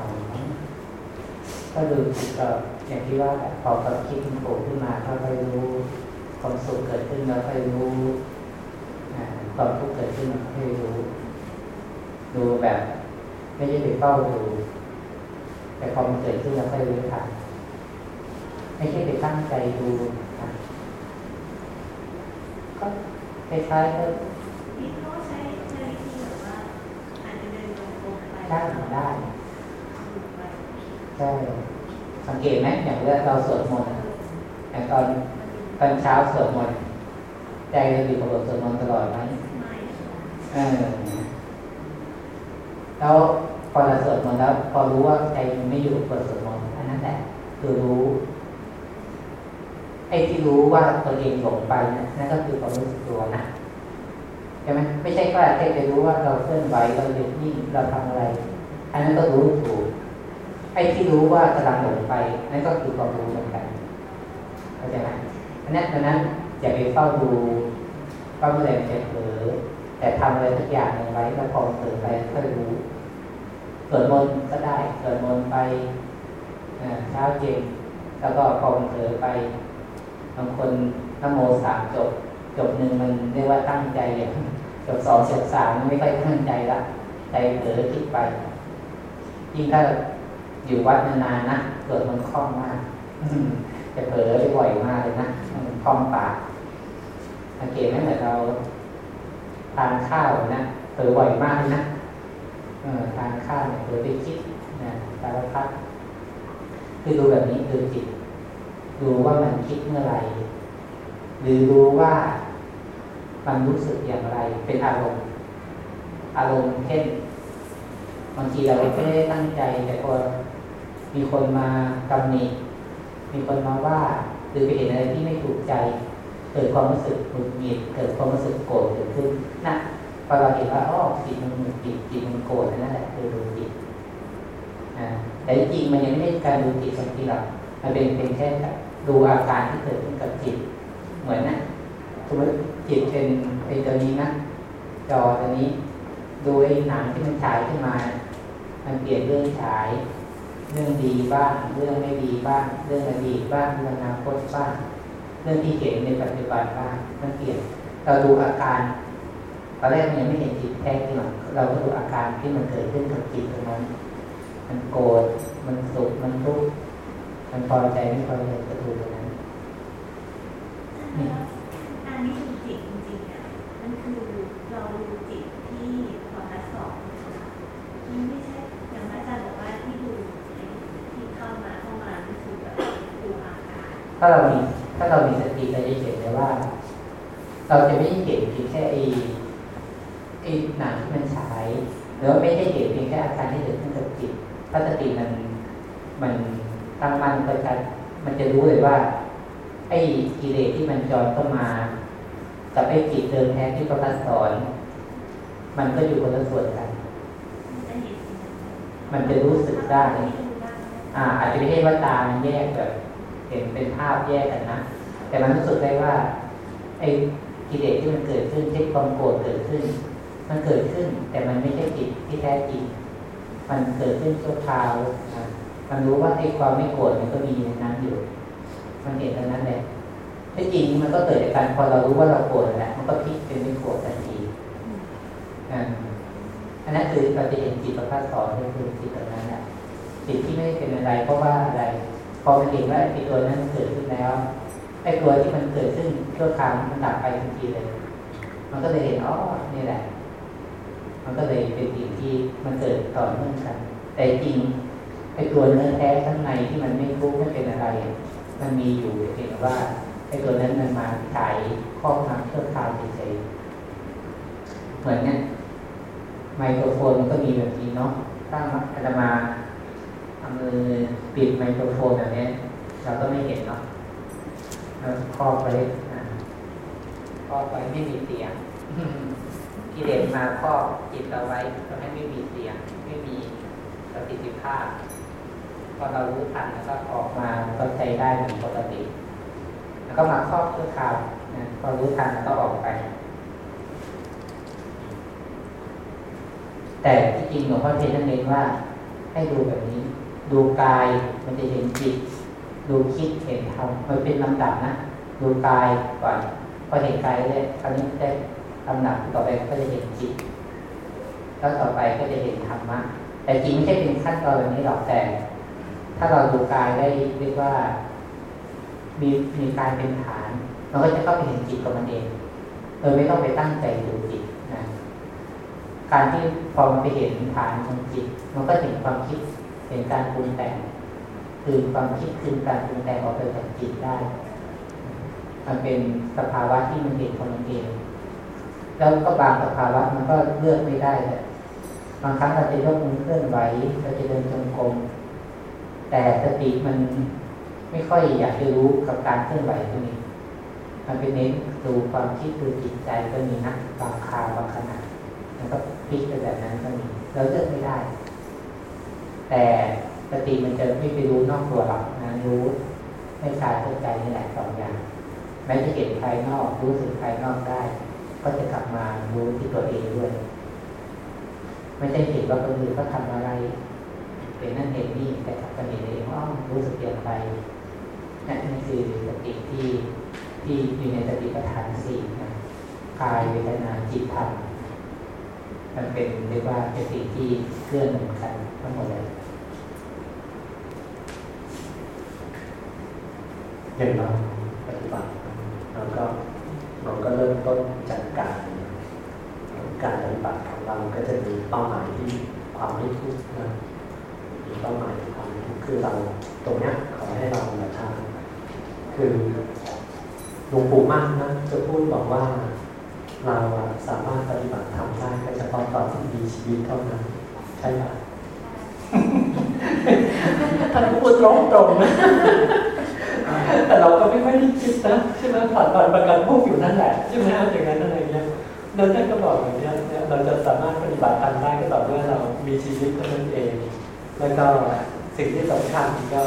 ก็ดูจิตก็ อย่างที่ว่าพอความคิดมันโผล่ขึ้นมาก็ไปรู้ความสุขเกิดขึ้นแล้วไปรู้ความทุกข์เกิดขึ้นแล้วไปรู้ ดูแบบ ไม่ใช่ไปเฝ้าดู แต่พอมันเกิดขึ้นแล้วไปรู้ทันไม่ใช่ไปตั้งใจดูนะก็คล้ายๆก็นี่เขาใช้ใช้วิธีแบบว่าอาจจะเดินลงกลมไปได้ได้ดูไปใช่ สังเกตไหมอย่างเวลาเราสวดมนต์อย่างตอนตอนเช้าสวดมนต์ใจเราอยู่กับบทสวดมนต์ตลอดไหมไม่เออแล้วพอเราสวดมนต์แล้ว พอรู้ว่าใจมันไม่อยู่กับบทสวดมนต์อันนั้นแหละคือรู้ไอ้ที่รู้ว่าตัวเองหลงไปนะนั่นก็คือความรู้สึกตัวนะใช่ไหมไม่ใช่ว่าแค่จะรู้ว่าเราเคลื่อนไหวเราหยุดนิ่งเราทำอะไร อันนั้นก็รู้ถูก ไอ้ที่รู้ว่ากำลังหลงไปนั่นก็คือความรู้เหมือนกันเข้าใจไหมอันนั้นดังนั้นอย่าไปเฝ้าดูเมื่อไหร่มันจะเผลอแต่ทำอะไรสักอย่างหนึ่งไว้แล้วพอเผลอไปค่อยรู้เกิดมนต์ก็ได้เกิดมนต์ไปเช้าเย็นแล้วก็พอมันเผลอไปบางคนนโมสามจบ จบหนึ่งมันเรียกว่าตั้งใจอย่างจบสองจบสามมันไม่ค่อยตั้งใจละใจเผลอคิดไปยิ่งถ้า อยู่วัดนานๆนะเกิดมันคล่องมากจะเผลอไปบ่อยมากเลยนะมันคล่องปากสังเกตไหมเหมือนเราทานข้าวนะเผลอบ่อยมากเลยนะเออทานข้าวเนี่ยเผลอไปคิดนะสารพัดคือดูแบบนี้คือจิตดูว่ามันคิดเมื่อไหร่หรือรู้ว่ามันรู้สึกอย่างไร เป็นอารมณ์ อารมณ์เช่นบางทีเราไม่ได้ตั้งใจแต่พอ มีคนมาตำหนิมีคนมาว่าหรือไปเห็นอะไรที่ไม่ถูกใจ เกิดความรู้สึกหงุดหงิดเกิดความรู้สึกโกรธเกิดขึ้นนะพอเราเห็นว่าอ๋อจิตมันหงุดหงิดจิตมันโกรธนั่นแหละคือดูจิตนะแต่จริงมันยังไม่ใช่การดูจิตบางทีหรอกมันเป็นเพียงแค่ดูอาการที่เกิดขึ้นกับจิต เหมือนนะสมมติจิตเป็นเป็นตัวนี้นะจอตัวนี้ดูไอ้หนังที่มันฉายขึ้นมา มันเปลี่ยนเรื่องฉาย เรื่องดีบ้าง เรื่องไม่ดีบ้าง เรื่องอดีตบ้างเรื่องอนาคตบ้าง เรื่องที่เห็นในปัจจุบันบ้างมันเปลี่ยนเราดูอาการตอนแรกมันยังไม่เห็นจิตแท้จริงหรอกเราก็ดูอาการที่มันเกิดขึ้นกับจิตตรงนั้น มันโกรธมันสุขมันทุกข์มันพอใจไม่พอใจก็ดูตรงนั้นอันนี้ดูจิตจริงๆอะมันคือเราดูจิตที่ตอนละสองมันไม่ใช่อย่างอาจารย์บอกว่าที่ดูที่เข้ามาเข้ามานี่คือแบบดูอาการ ถ้าเรามีถ้าเรามีสติเราจะเห็นเลยว่า เราจะไม่เห็นเพียงแค่ไอ้ไอ้หนังที่มันฉายหรือว่าไม่ใช่เห็นเพียงแค่อาการที่เกิดขึ้นกับจิตถ้าสติมันมันตั้งมั่นก็จะมันจะรู้เลยว่า ไอ้กิเลสที่มันจอนเข้ามากับไอ้จิตเดิมแท้ที่พระพัฒสอน มันก็อยู่คนละส่วนกัน มันจะรู้สึกได้ อ่า อาจจะไม่ใช่ว่าตามันแยกแบบ เห็นเป็นภาพแยกกันนะ แต่มันรู้สึกได้ว่าไอ้กิเลสที่มันเกิดขึ้นที่ความโกรธเกิดขึ้น มันเกิดขึ้น แต่มันไม่ใช่จิตที่แท้จริง มันเกิดขึ้นชั่วคราวนะมันรู้ว่าไอ้ความไม่โกรธมันก็มีในนั้นอยู่ มันเห็นตรงนั้นแหละที่จริงมันก็เกิดจากการพอเรารู้ว่าเราโกรธแล้วมันก็พลิกเป็นไม่โกรธทันทีอันนั้นคือเราจะเห็นจิตประพัฒสอนก็คือจิตตรงนั้นแหละจิตที่ไม่เป็นอะไรเพราะว่าอะไร พอมันเห็นว่าไอ้ตัวนั้นเกิดขึ้นแล้วไอ้ตัวที่มันเกิดขึ้นชั่วคราวมันดับไปทันทีเลย มันก็เลยเห็นอ๋อนี่แหละ มันก็เลยเป็นสิ่งที่มันเกิดต่อเนื่องกัน แต่จริงไอ้ตัวเนื้อแท้ข้างในที่มันไม่รู้ไม่เป็นอะไร มันมีอยู่เพียงว่าไอ้ตัวนั้นมันมาฉายข้อความชั่วคราวเฉยๆเหมือนเนี่ยไมโครโฟนมันก็มีแบบนี้เนาะถ้าอาตมา เอามือปิดไมโครโฟนแบบนี้เราก็ไม่เห็นเนาะครอบไว้ครอบไว้ไม่มีเสียงกิเลสมาครอบจิตเราไว้ทำให้ไม่มีเสียง ไม่มีประสิทธิภาพพอเรารู้ทันแล้วก็ออกมาก็ใจได้เหมือนปกติ แล้วก็มาครอบเพื่อข่าวนะพอรู้ทันแล้วก็ออกไป แต่ที่จริงหลวงพ่อเทศน์เน้นว่าให้ดูแบบนี้ ดูกายมันจะเห็นจิต ดูคิดเห็นธรรมมันเป็นลำดับนะ ดูกายก่อนพอเห็นกายแล้วคราวนี้ได้ลำดับต่อไปก็จะเห็นจิต แล้วต่อไปก็จะเห็นธรรมะแต่จริงไม่ใช่เป็นขั้นตอนแบบนี้หรอกแต่ ถ้าเราดูกายได้เรียกว่า มีมีกายเป็นฐานเราก็จะเข้าไปเห็นจิตของมันเองโดยไม่ต้องไปตั้งใจดูจิตนะการที่พอมันไปเห็นฐานของจิต มันก็เห็นความคิด เห็นการปรุงแต่ง คือความคิดคือการปรุงแต่งออกไปจากจิตได้ มันเป็นสภาวะที่มันเห็นของมันเอง แล้วก็บางสภาวะมันก็เลือกไม่ได้เลยบางครั้งเราจะยกมือเคลื่อนไหวเราจะเดินจงกรมแต่สติมันไม่ค่อยอยากจะรู้กับการเคลื่อนไหวตรงนี้ มันเป็นเน้นดูความคิดดูจิตใจก็มีนะบางคราวบางขณะมันก็พลิกไปแบบนั้นก็มีเราเลือกไม่ได้ แต่สติมันจะไม่ไปรู้นอกตัวหรอกนะรู้ไม่กายเข้ใจนี่แหละสองอย่างแม้จะเห็นภายนอกรู้สึกภายนอกได้ ก็จะกลับมารู้ที่ตัวเองด้วย ไม่ใช่เห็นว่าคนอื่นเขาทำอะไรเป็นนั่นเห็นนี่แต่กลับมาเห็นเองว่ารู้สึกเปลี่ยนไปนั่นคือสติที่ที่อยู่ในสติปัฏฐานสี่นะกายเวทนาจิตธรรมมันเป็นเรียกว่าเป็นสิ่งที่เคลื่อนเห มือนกันทั้งหมดเลยอย่างเราปฏิบัติเราก็เราก็เริ่มต้นจากการการปฏิบัติของเราก็จะมีเป้าหมายที่ความไม่ทุกข์นะมีเป้าหมายที่ความไม่ทุกข์คือเราตรงเนี้ยขอให้เรามาทำคือหลวงปู่มั่นนะจะพูดบอกว่าเราสามารถปฏิบัติทำได้ก็เฉพาะตอนที่มีชีวิตเท่านั้นใช่ไหม ท่านพูดตรงตรงนะแต่เราก็ไม่ค่อยได้คิดนะใช่ไหมผ่อนผ่อนประกันพวกอยู่นั่นแหละใช่ไหมอย่างนั้นอะไรเงี้ยแล้วท่านก็บอกอย่างเนี้ยเราจะสามารถปฏิบัติธรรมได้ก็ต่อเมื่อเรามีชีวิตเท่านั้นเอง แล้วก็สิ่งที่สำคัญก็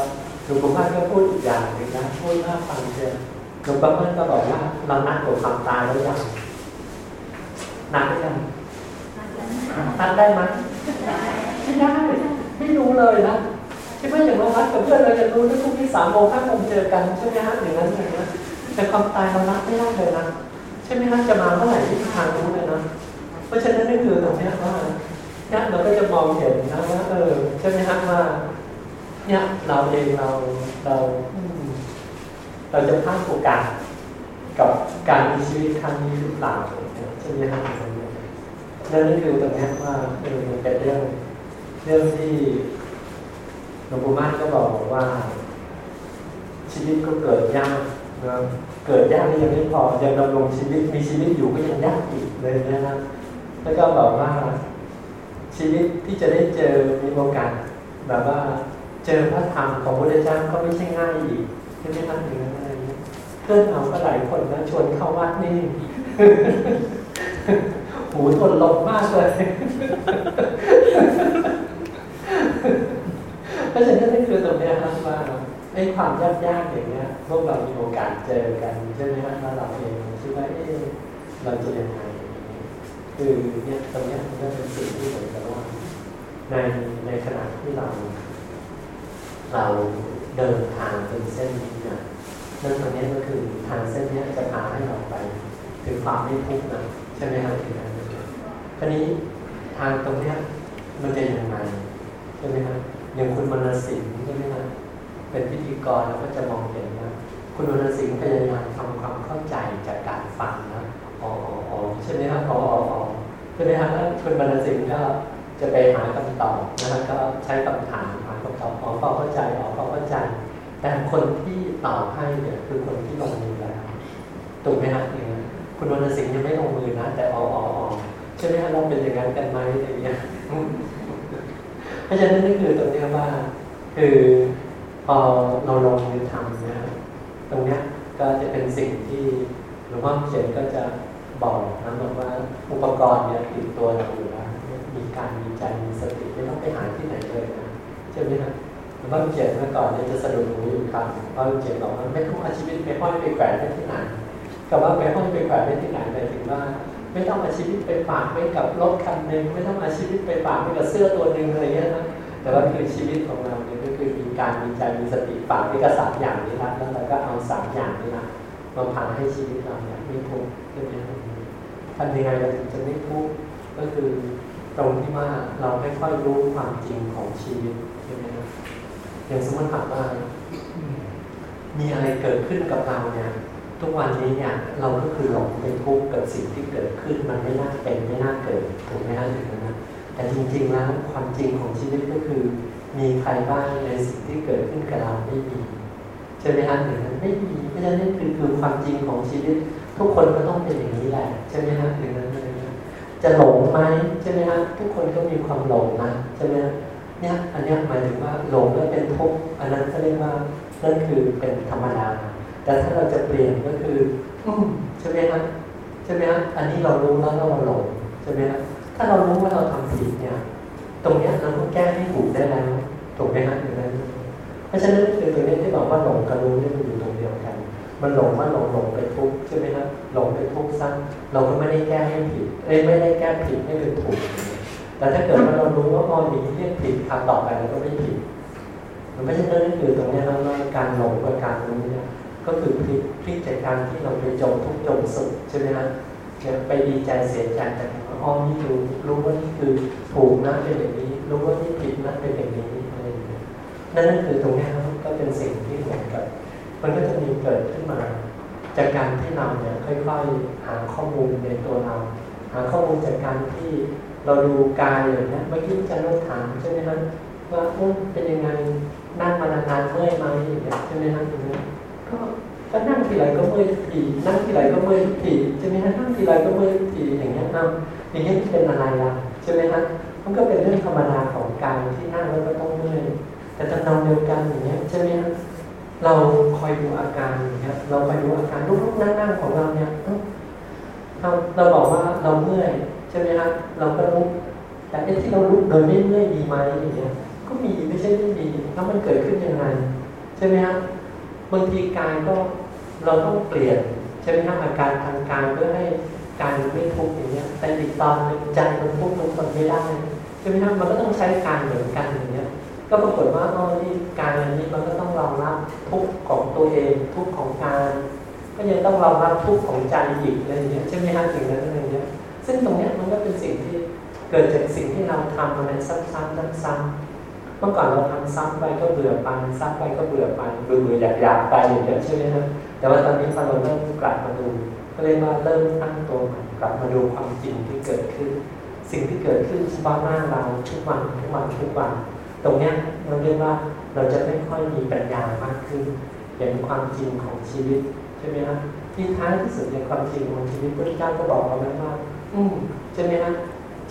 หลวงปู่มั่นก็พูดอีกอย่างหนึ่งนะพูดน่าฟังเชียวหลวงปู่มั่นก็บอกว่าเรานัดกับความตายแล้วยังนัดหรือยังนัดได้ไหมไม่ได้ ไม่รู้เลยนะใช่ไหมอย่างเรานัดกับเพื่อนเราจะรู้ว่าพรุ่งนี้สามโมงห้าโมงเจอกันใช่ไหมฮะอย่างนั้นอย่างนั้นแต่ความตายเรานัดไม่ได้เลยนะใช่ไหมฮะจะมาเมื่อไหร่ที่ทางรู้เลยนะเพราะฉะนั้นนี่คือตรงนี้ว่าเนี่ยเราก็จะมองเห็นนะว่าเออใช่ไหมฮะว่าเนี่ยเราเองเราเราเราจะพลาดโอกาสกับการมีชีวิตครั้งนี้หรือเปล่าใช่ไหมฮะนั่นนี่คือตรงนี้ว่าเออมันเป็นเรื่อง เรื่องที่หลวงปู่มั่นก็บอกว่า ชีวิตก็เกิดยากนะเกิดยากนี่ยังไม่พอยังดำรงชีวิตมีชีวิตอยู่ก็ยังยากอีกเลยนะแล้วก็บอกว่าชีวิตที่จะได้เจอมีโอกาสแบบว่าเจอพระธรรมของพระพุทธเจ้าก็ไม่ใช่ง่ายอีกใช่ไหมครับอย่างนั้นอะไรเงี้ยเพื่อนเอาก็หลายคนนะชวนเข้าวัดนี่หูทนลมมากเลย ก็ฉะนั้นนั่นคือตรงนี้ครับว่าไอ้ความยากยากอย่างเงี้ยพวกเรามีโอกาสเจอกันใช่ไหมครับว่าเราเองคิดว่าเอ๊ะเราจะยังไงคือเนี่ยตรงนี้มันก็เป็นสิ่งที่เหมือนกับว่าในในขณะที่เรา เราเดินทางเป็นเส้นนี้นะนั่นตรงนี้ก็คือทางเส้นนี้จะพาให้เราไปถึงความไม่ทุกข์นะใช่ไหมครับถึงนั้นทีนี้ทางตรงนี้มันจะยังไงใช่ไหมครับ อย่างคุณมรสิงห์ใช่ไหมครับเป็นพิธีกรแล้วก็จะมองเห็นนะคุณมรสิงห์พยายามทำความเข้าใจจากการฟังนะอ๋ออ๋อใช่ไหมครับอ๋ออ๋อใช่ไหมครับแล้วคุณมรสิงห์ก็จะไปหาคำตอบนะครับก็ใช้คำถามหาคำตอบอ๋อพอเข้าใจอ๋อพอเข้าใจ แต่คนที่ตอบให้เนี่ยคือคนที่ลงมือแล้วถูกไหมครับอย่างนี้คุณวรรณสิงห์ยังไม่ลงมือนะแต่อ๋ออ๋ออ๋อใช่ไหมครับเราเป็นอย่างนั้นกันไหมอย่างเงี้ย เพราะฉะนั้นนี่คือตรงนี้ว่า คือพอเราลงมือทำนะตรงเนี้ยก็จะเป็นสิ่งที่หลวงพ่อเขียนก็จะบอกนะบอกว่าอุปกรณ์เนี่ยติดตัวเราอยู่แล้วมีการมีใจมีสติไม่ต้องไปหาที่ไหนเลยนะใช่ไหมครับหลวงพ่อเขียนเมื่อก่อนเนี่ยจะสะดุดหูอยู่คำหลวงพ่อเขียนบอกว่าไม่ต้องเอาชีวิตไปห้อยไปแขวนไว้ที่ไหนกับว่าไปห้อยไปแขวนไว้ที่ไหนหมายถึงว่า ไม่ต้องเอาชีวิตไปฝากไว้กับรถคันหนึ่งไม่ต้องเอาชีวิตไปฝากไว้กับเสื้อตัวหนึ่งอะไรเงี้ยนะแต่ว่าคือชีวิตของเราเนี่ยก็คือมีการมีใจมีสติฝากไว้กับสามอย่างนี้นะแล้วเราก็เอาสามอย่างนี้นะมาพานให้ชีวิตเราเนี่ยไม่ทุกข์ใช่ไหมทำยังไงเราถึงจะไม่ทุกข์ก็คือตรงที่ว่าเราค่อยรู้ความจริงของชีวิตใช่ไหมครับอย่างสมมติถามว่ามีอะไรเกิดขึ้นกับเราเนี่ย ทุกวันนี้เนี่ยเราก็คือหลงเป็นทุกข์กับสิ่งที่เกิดขึ้นมันไม่น่าเป็นไม่น่าเกิดถูกไหมครับถึงนั้นแต่จริงๆแล้วความจริงของชีวิตก็คือ มีใครบ้างในสิ่งที่เกิดขึ้นกับเราไม่มีใช่ไหมครับถึงนั้นไม่มีเพราะฉะนั้นคือคือความจริงของชีวิต ทุกคนก็ต้องเป็นอย่างนี้แหละใช่ไหมครับถึงนั้นเลยจะหลงไหมใช่ไหมครับทุกคนก็มีความหลงนะใช่ไหมเนี่ยอันนี้หมายถึงว่าหลงแล้วเป็นทุกข์อันนั้นก็เรียกว่านั่นคือเป็นธรรมดา แต่ถ้าเราจะเปลี่ยนก็คือ อืใช่ไหมครับใช่ไหมครับอันนี้เรารู้แล้วเราหลงใช่ไหมครับถ้าเรารู้ว่าเราทำผิดเนี่ย ตรงเนี้ยเราก็แก้ให้ถูกได้แล้วถูกไหมครับอย่างนั้นเพราะฉะนั้นคือตรงนี้ที่บอกว่าหลงกับรู้นี่มันอยู่ตรงเดียวกัน มันหลงว่าหลงหลงไปทุกใช่ไหมครับหลงไปทุกข์ซ้ำเราก็ไม่ได้แก้ให้ผิดเอ้ยไม่ได้แก้ผิดให้เป็นถูกแต่ถ้าเกิดว่าเรารู้ว่าอ๋ออย่างนี้เรียกผิดคำต่อไปเราก็ไม่ผิดมันไม่ใช่เรื่องนี้คือตรงนี้เราการหลงกับการรู้เนี่ย ก็คือพลิกพลิกจากการที่เราไปจมทุกจมสุขใช่ไหมฮะไปดีใจเสียใจแต่อ๋อนี่รู้รู้ว่านี่คือถูกนะเป็นอย่างนี้ รู้ว่านี่ผิดนะเป็นอย่างนี้อะไรอย่างเงี้ยนั่นก็คือตรงนี้ครับก็เป็นสิ่งที่เหมือนกับมันก็จะมีเกิดขึ้นมา จากการที่เราเนี่ยค่อยๆหาข้อมูลในตัวเรา หาข้อมูลจากการที่เราดูกายอย่างนี้เมื่อกี้จะลดถามใช่ไหมครับว่าเป็นยังไงนั่งมานานๆเมื่อยไหมอย่างเงี้ยใช่ไหมครับอย่างนี้ ก็ก็นั่งทีไรก็เมื่อยทีนั่งทีไรก็เมื่อยทีใช่ไหมฮะนั่งทีไรก็เมื่อยทีอย่างเงี้ยครับอย่างเงี้ยเป็นอะไรล่ะใช่ไหมฮะมันก็เป็นเรื่องธรรมดาของกายที่นั่งแล้วก็ต้องเมื่อยแต่ตอนเดียวกันอย่างเงี้ยใช่ไหมฮะเราคอยดูอาการอย่างเงี้ยเราคอยดูอาการลุกๆนั่งๆของเราเนี่ยเราเราบอกว่าเราเมื่อยใช่ไหมฮะเราก็ลุกแต่ไอ้ที่เราลุกโดยไม่เมื่อยมีไหมอย่างเงี้ยก็มีไม่ใช่ไม่มีแล้วมันเกิดขึ้นยังไงใช่ไหมฮะ บางทีกายก็เราต้องเปลี่ยนใช่ไหมครับอาการทางกายเพื่อให้กายไม่ทุกข์อย่างเงี้ยแต่อีกตอนหนึ่งใจมันทุกข์มันทนไม่ได้ใช่ไหมครับมันก็ต้องใช้การเหมือนกันอย่างเงี้ยก็ปรากฏว่าอ๋อนี่การอันนี้มันก็ต้องรองรับทุกข์ของตัวเองทุกข์ของกายก็ยังต้องรองรับทุกข์ของใจอีกอะไรอย่างเงี้ยใช่ไหมฮะถึงนั้นอะไรเงี้ยซึ่งตรงเนี้ยมันก็เป็นสิ่งที่เกิดจากสิ่งที่เราทำมันซ้ำๆซ้ำๆ เมื่อก่อนเราทำซ้ำไปก็เบื่อไปซ้ำไปก็เบื่อไปเบื่อเบื่ออยากอยากไปอย่างเงี้ยใช่ไหมฮะแต่ว่าตอนนี้พอเราเริ่มกลับมาดูก็เลยว่าเริ่มตั้งตัวใหม่กลับมาดูความจริงที่เกิดขึ้น สิ่งที่เกิดขึ้นเฉพาะหน้าเราทุกวันทุกวันทุกวัน ตรงเนี้ยเราเรียกว่าเราจะไม่ค่อยมีปัญญามากขึ้นเห็นความจริงของชีวิตใช่ไหมฮะที่ท้ายที่สุดในความจริงของชีวิตพระเจ้าก็บอกเราแล้วว่า อืมใช่ไหมฮะ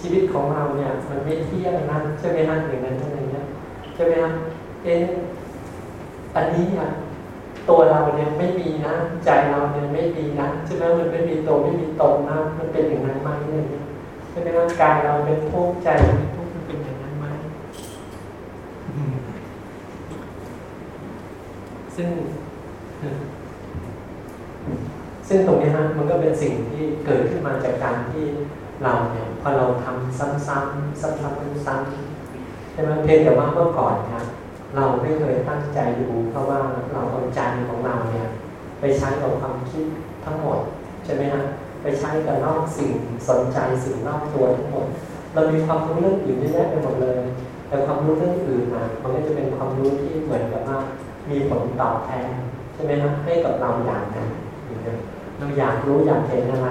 ชีวิตของเราเนี่ยมันไม่เที่ยงนะใช่ไหมฮะอย่างนั้นอะไรเงี้ย ใช่ไหมฮะเอออันนี้อะตัวเราเนี่ยไม่มีนะ ใจเราเนี่ยไม่มีนะใช่ไหมมันไม่มีตัวไม่มีตนนะมันเป็นอย่างนั้นไหมอะไรเงี้ยใช่ไหมฮะกายเราเป็นทุกข์ใจเราเป็นทุกข์มันเป็นอย่างนั้นไหมซึ่ง ซึ่งตรงนี้ฮะมันก็เป็นสิ่งที่เกิดขึ้นมาจากการที่เราเนี่ยพอเราทำซ้ำๆซ้ำๆซ้ำๆ ช่ไหมเพียงแต่ว่าเมื่อก่อนนะเราไม่เคยตั้งใจดูเพราะว่าเราเอาใจของเราเนี่ยไปใช้กับความคิดทั้งหมดใช่ไหมฮะไปใช้กับนอกสิ่งสนใจสิ่งนอกตัวทั้งหมด เรามีความรู้เรื่องอื่นเยอะแยะไปหมดเลย แต่ความรู้เรื่องอื่นนะมันก็จะเป็นความรู้ที่เหมือนกับว่ามีผลตอบแทนใช่ไหมฮะให้กับเราอย่างนั้นอย่างนี้เราอยากรู้อยากเห็นอะไร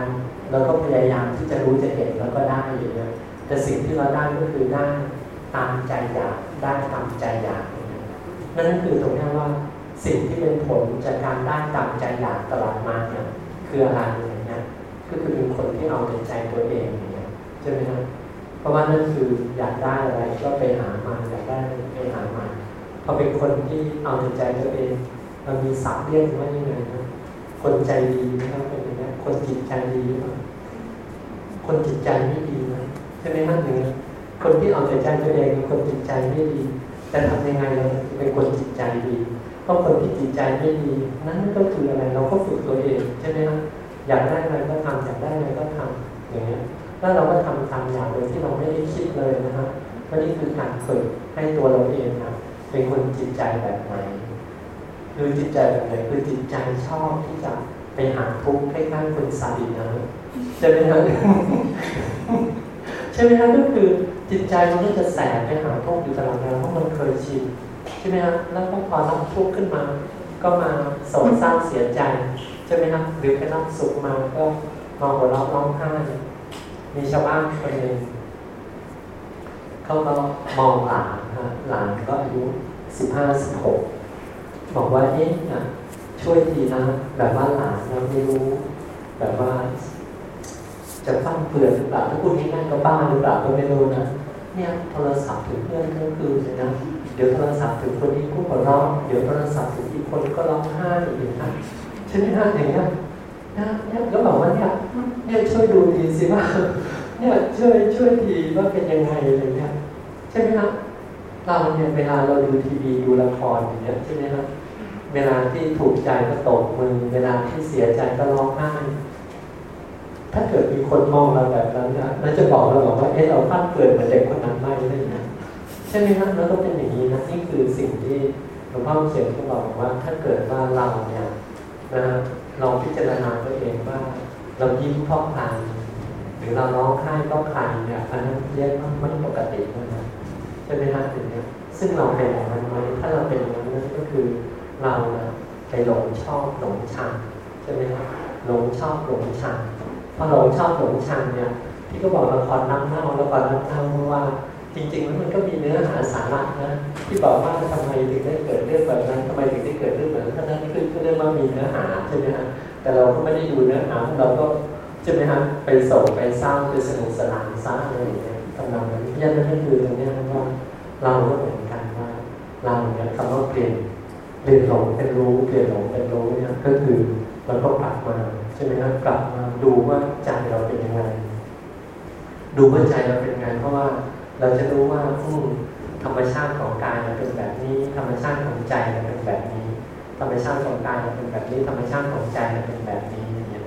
เราก็พยายามที่จะรู้จะเห็นแล้วก็ได้อยู่นี่ยแต่สิ่งที่เราได้ก็คือได้ ตามใจอยากได้ตามใจอยากนั่นคือตรงนี้ว่าสิ่งที่เป็นผลจากการได้ตามใจอยากตลอดมาเนี่ยคืออะไรอย่างเงี้ยก็คือเป็นคนที่เอาแต่ใจตัวเองอย่างเงี้ยใช่ไหมครับเพราะว่านั่นคืออยากได้อะไรก็ไปหามาอยากได้ไปหามาพอเป็นคนที่เอาแต่ใจตัวเองเรามีสับเรียกว่ายังไงนะคนใจดีนะครับเป็นอย่างนี้คนจิตใจดีหรือเปล่าคนจิตใจไม่ดีนะใช่ไหมครับอย่างนี้ คนที่เอาแต่ใจตัวเองเป็นคนจิตใจไม่ดี แต่ทำยังไงเราเป็นคนจิตใจดีเพราะคนที่จิตใจไม่ดีนั่นก็คืออะไรเราก็ฝึกตัวเองใช่ไหมครับอยากได้อะไรก็ทำอยากได้อะไรก็ทำอย่างนี้แล้วเราก็ทำตามอย่างโดยที่เราไม่ได้คิดเลยนะครับว่านี่คือการฝึกให้ตัวเราเองนะเป็นคนจิตใจแบบไหนคือจิตใจแบบไหนคือจิตใจชอบที่จะไปหาทุกข์คล้ายๆคนซาดินะใช่ไหมครับ ใช่ไหมครับก็คือจิตใจมันก็จะแสบไปหาทุกข์อยู่ตลอดเวลาเพราะมันเคยชินใช่ไหมครับแล้วก็พอรับทุกข์ขึ้นมา ก็มาโศกเศร้าเสียใจใช่ไหมครับหรือไปรับสุขมาก็มาหัวเราะร้องไห้มีชาวบ้านคนหนึ่งเขาก็มองหลานนะหลานก็อายุสิบห้าสิบหกบอกว่าเอ๊ะนะช่วยทีนะแบบว่าหลานเราไม่รู้ แบบว่า จะฟั่นเฟือนหรือเปล่าถ้าพูดง่ายๆก็บ้าหรือเปล่าก็ไม่รู้นะเนี่ยโทรศัพท์ถึงเพื่อนก็คือนะเดี๋ยวโทรศัพท์ถึงคนนี้ก็หัวเราะเดี๋ยวโทรศัพท์ถึงอีกคนก็ร้องไห้อย่างนี้ใช่ไหมฮะอย่างนี้ยนะเนี่ยก็บอกว่าเนี่ยเนี่ยช่วยดูทีสิว่าเนี่ยช่วยช่วยทีว่าเป็นยังไงอะไรเงี้ยใช่ไหมครับเราเนี่ยเวลาเราดูทีวีดูละครอย่างเงี้ยใช่ไหมครับเวลาที่ถูกใจก็ตกมือ เวลาที่เสียใจก็ร้องไห้ ถ้าเกิดมีคนมองเราแบบนั้นนะเราจะบอกเราบอกว่าเอ๊ะเราฟั่นเฟือนเหมือนเด็กคนนั้นไหมอะไรอย่างเงี้ยใช่ไหมครับแล้วก็เป็นอย่างนี้นะนี่คือสิ่งที่หลวงพ่อเขียนที่บอกว่าถ้าเกิดว่าเราเนี่ยนะลองพิจารณาตัวเองว่า เรายิ้มเพราะใครหรือเราร้องไห้เพราะใครเนี่ยอันนั้นเรียกว่าไม่ปกตินะใช่ไหมครับถึงเนี้ยซึ่งเราเป็นอย่างนั้นไหมถ้าเราเป็นอย่างนั้นนั่นก็คือเราไปหลงชอบหลงชังใช่ไหมครับหลงชอบหลงชัง พอหลงชอบหลงชังเนี่ยที่ก็บอกละครน้ำเน่าละครน้ำเน่าเพราะว่า จริงๆแล้วมันก็มีเนื้อหาสาระนะที่บอกว่าทำไมถึงได้เกิดเรื่องแบบนั้นทำไมถึงได้เกิดเรื่องแบบนั้นทั้งนั้นคือคือเรื่องว่ามีเนื้อหาใช่ไหมฮะแต่เราก็ไม่ได้ดูเนื้อหาเราก็ใช่ไหมฮะไปส่งไปสร้างไปสนุกสนานสร้างอะไรอย่างเงี้ยกำลังนั้นยันนั่นก็คือตรงนี้ว่าเราก็เหมือนกันว่าเราเนี่ยคำว่าเปลี่ยนเปลี่ยนหลงเป็นรู้เปลี่ยนหลงเป็นรู้เนี่ยก็คือเราก็กลับมาใช่ไหมครับกลับ ดูว่าใจเราเป็นยังไง ดูว่าใจเราเป็นยังไง เพราะว่าเราจะรู้ว่าธรรมชาติของกายเป็นแบบนี้ ธรรมชาติของใจเป็นแบบนี้ ธรรมชาติของกายเป็นแบบนี้ ธรรมชาติของใจเป็นแบบนี้เนี่ย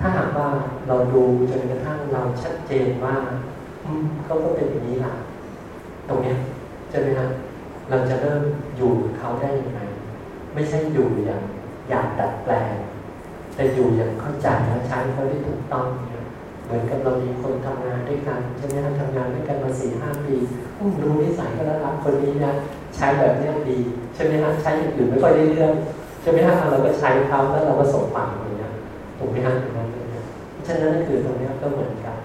ถ้าหากว่าเราดูจนกระทั่งเราชัดเจนว่าเขาก็เป็นอย่างนี้ล่ะ ตรงเนี้ใช่ไหมครับเราจะเริ่มอยู่เขาได้ยังไง ไม่ใช่อยู่อย่าง อยากดัดแปลง แต่อยู่อย่างเข้าใจและใช้เขาได้ถูกต้องเนี่ยเหมือนกับเรามีคนทำงานด้วยกันใช่ไหมครับทำงานด้วยกันมาสี่ห้าปีรู้นิสัยก็แล้วรับคนนี้นะใช้แบบนี้ดีใช่ไหมฮะใช้อย่างอื่นไม่ค่อยได้เรื่องใช่ไหมฮะเราก็ใช้เขาแล้วเราก็ส่งฝังอย่างเงี้ยถูกไหมฮะอย่างนั้นเลยฉะนั้นนั่นคือตรงนี้ก็เหมือนกัน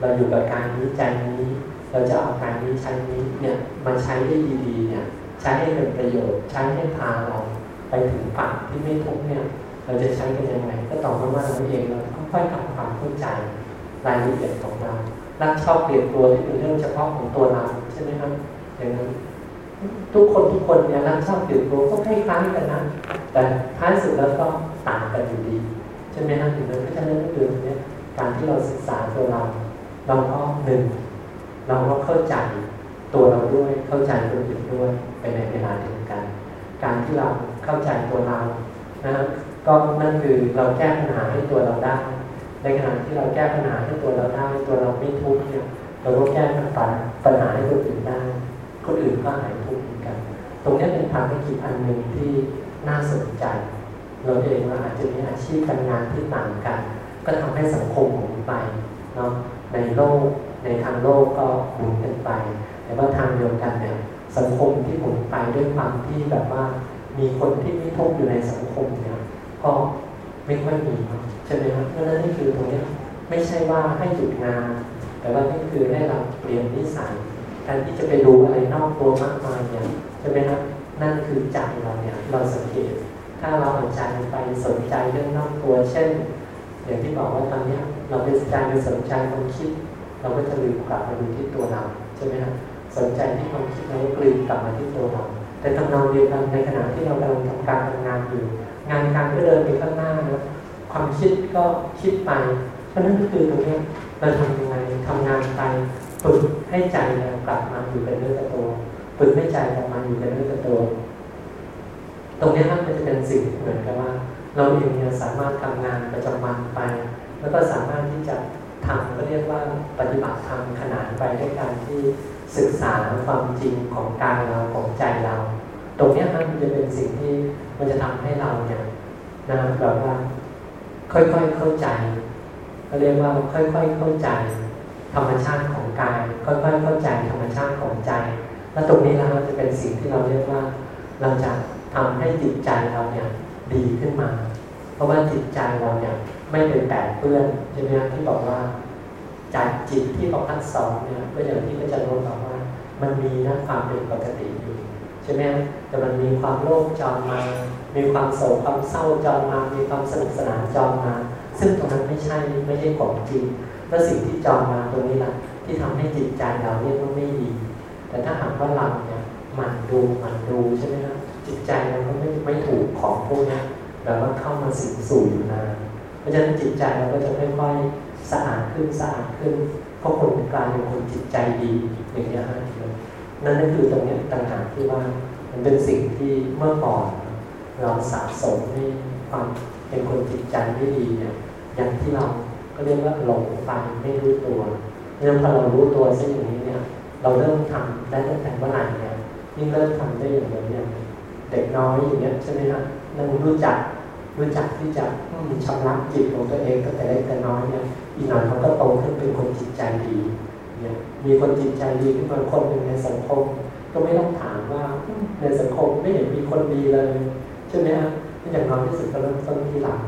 เราอยู่กับการนี้ใจนี้ เราจะเอาการนี้ใช้นี้เนี่ยมาใช้ได้ดีๆเนี่ยใช้ให้เป็นประโยชน์ใช้ให้พาเราไปถึงฝั่งที่ไม่ทุกข์เนี่ย เราจะใช้กันยังไงก็ตอเมื่อว่าเราเองเราค่อยๆทำความเข้าใจรายละเอียดของเรารักชอบเปลี่ยนตัวที่เป็นเรื่องเฉพาะของตัวเราใช่ไหมครับอย่างนั้นทุกคนทุกคนเนี่ยรักชอบเปลี่ยนตัวก็คล้ายๆกันนะแต่ท้ายสุดแล้วก็ต่างกันอยู่ดีใช่ไหมครับถึงนั้นเพราะฉะนั้นก็คือเนี่ยการที่เราศึกษาตัวเรา เราก็หนึ่งเราก็เข้าใจตัวเราด้วยเข้าใจคนอื่นด้วยไปในเวลาเดียวกัน การที่เราเข้าใจตัวเรานะครับ ก็นั่นคือเราแก้ปัญหาให้ตัวเราได้ ในขณะที่เราแก้ปัญหาให้ตัวเราได้ตัวเราไม่ทุกข์เนี่ยเราก็แก้ปัญหาปัญหาให้คนอื่นได้คนอื่นก็หายทุกข์เหมือนกัน ตรงนี้เป็นภารกิจอันหนึ่งที่น่าสนใจ เราเองเราอาจจะมีอาชีพการงานที่ต่างกัน ก็ทำให้สังคมหมุนไปเนาะในโลกในทางโลกก็หมุนกันไป แต่ว่าทางเดียวกันเนี่ยสังคมที่หมุนไปด้วยความที่แบบว่ามีคนที่ไม่ทุกข์อยู่ในสังคมเนี่ย ก็ไม่ค่อยมีใช่ไหมครับเพราะนั้นนี่คือตรงนี้ไม่ใช่ว่าให้หยุดงาน แต่ว่านี่คือให้เราเปลี่ยนนิสัยแทนที่จะไปดูอะไรนอกตัวมากมายเนี่ยใช่ไหมครับนั่นคือใจเราเนี่ยเราสังเกต ถ้าเราเอาใจไปสนใจเรื่องนอกตัวเช่นอย่างที่บอกว่าตอนนี้เราเป็นใจไปสนใจความคิด เราก็จะลืมกลับมาดูที่ตัวเราใช่ไหมครับสนใจที่ความคิดเราก็ลืนกลับมาที่ตัวเราแต่ทำนองเดียวกันในขณะที่เรากำลังทำการทำงานอยู่ งานการก็เดินไปข้างหน้านะความคิดก็คิดไปเพราะนั่นก็คือตรงนี้เราทำยังไงทำงานไปฝึกให้ใจเรากลับมาอยู่เป็นเนื้อกับตัวฝึกให้ใจกลับมาอยู่เป็นเนื้อกับตัว ตรงนี้มันจะเป็นสิ่งเหมือนกับว่า เราเองเนี่ยสามารถทำงานประจำวันไป แล้วก็สามารถที่จะทำก็เรียกว่าปฏิบัติธรรมขนานไปด้วยการที่ศึกษาความจริงของกายเราของใจเรา รงนี้มันจะเป็นสิ่งที่มันจะทำให้เราเนี่ยนะแบบว่าค่อยๆเข้าใจก็เรียกว่าค่อยๆเข้าใจ ธรรมชาติของกาย ค่อยๆเข้าใจธรรมชาติของใจ แล้วตรงนี้เราจะเป็นสิ่งที่เราเรียกว่า เราจะทำให้จิตใจเราเนี่ยดีขึ้นมา เพราะว่าจิตใจเราเนี่ยไม่เป็นแปดเปื้อนใช่ไหมครับที่บอกว่าจากจิตที่บอกท่านสอนเนี่ยก็อย่างที่พระอาจารย์บอกว่า มันมีนะความเป็นปกติ ใช่ไหมแต่มันมีความโลภจอมมา มีความโศกความเศร้าจอมมา มีความสนุกสนานจอมมา ซึ่งตรงนั้นไม่ใช่ไม่ใช่ของจริง และสิ่งที่จอมมาตรงนี้แหละที่ทำให้จิตใจเราเนี่ยมันไม่ดี แต่ถ้าหากว่าเราเนี่ยหมันดูหมันดูใช่ไหมครับจิตใจเราก็ไม่ไม่ถูกของพวกนี้แบบว่าเข้ามาสิงสู่อยู่นานเพราะฉะนั้นจิตใจเราก็จะค่อยๆสะอาดขึ้นสะอาดขึ้นเพราะคนกลายเป็นคนจิตใจดีอย่างนี้ฮะ นั่นก็คือตรงนี้ต่างหากที่ว่า มันเป็นสิ่งที่เมื่อก่อนเราสะสมให้ความเป็นคนจิตใจไม่ดีเนี่ยอย่างที่เราก็เรียกว่าหลงไปไม่รู้ตัวเพราะฉะนั้นพอเรารู้ตัวเช่นอย่างนี้เนี่ย เราเริ่มทำได้ตั้งแต่เมื่อไหร่เนี่ยยิ่งเริ่มทำได้อย่างเดียวเนี่ยเด็กน้อยอย่างเงี้ยใช่ไหมฮะนั่งรู้จักรู้จักที่จะชำระจิตของตัวเองตั้งแต่เล็กแต่น้อยเนี่ยอีกหน่อยเขาก็โตขึ้นเป็นคนจิตใจดีเนี่ย มีคนจิตใจดีขึ้นมาคนหนึ่งในสังคม ก็ไม่ต้องถามว่าในสังคมไม่เห็นมีคนดีเลย ใช่ไหมฮะอย่างน้อยที่สุดก็เริ่มต้นที่หลัง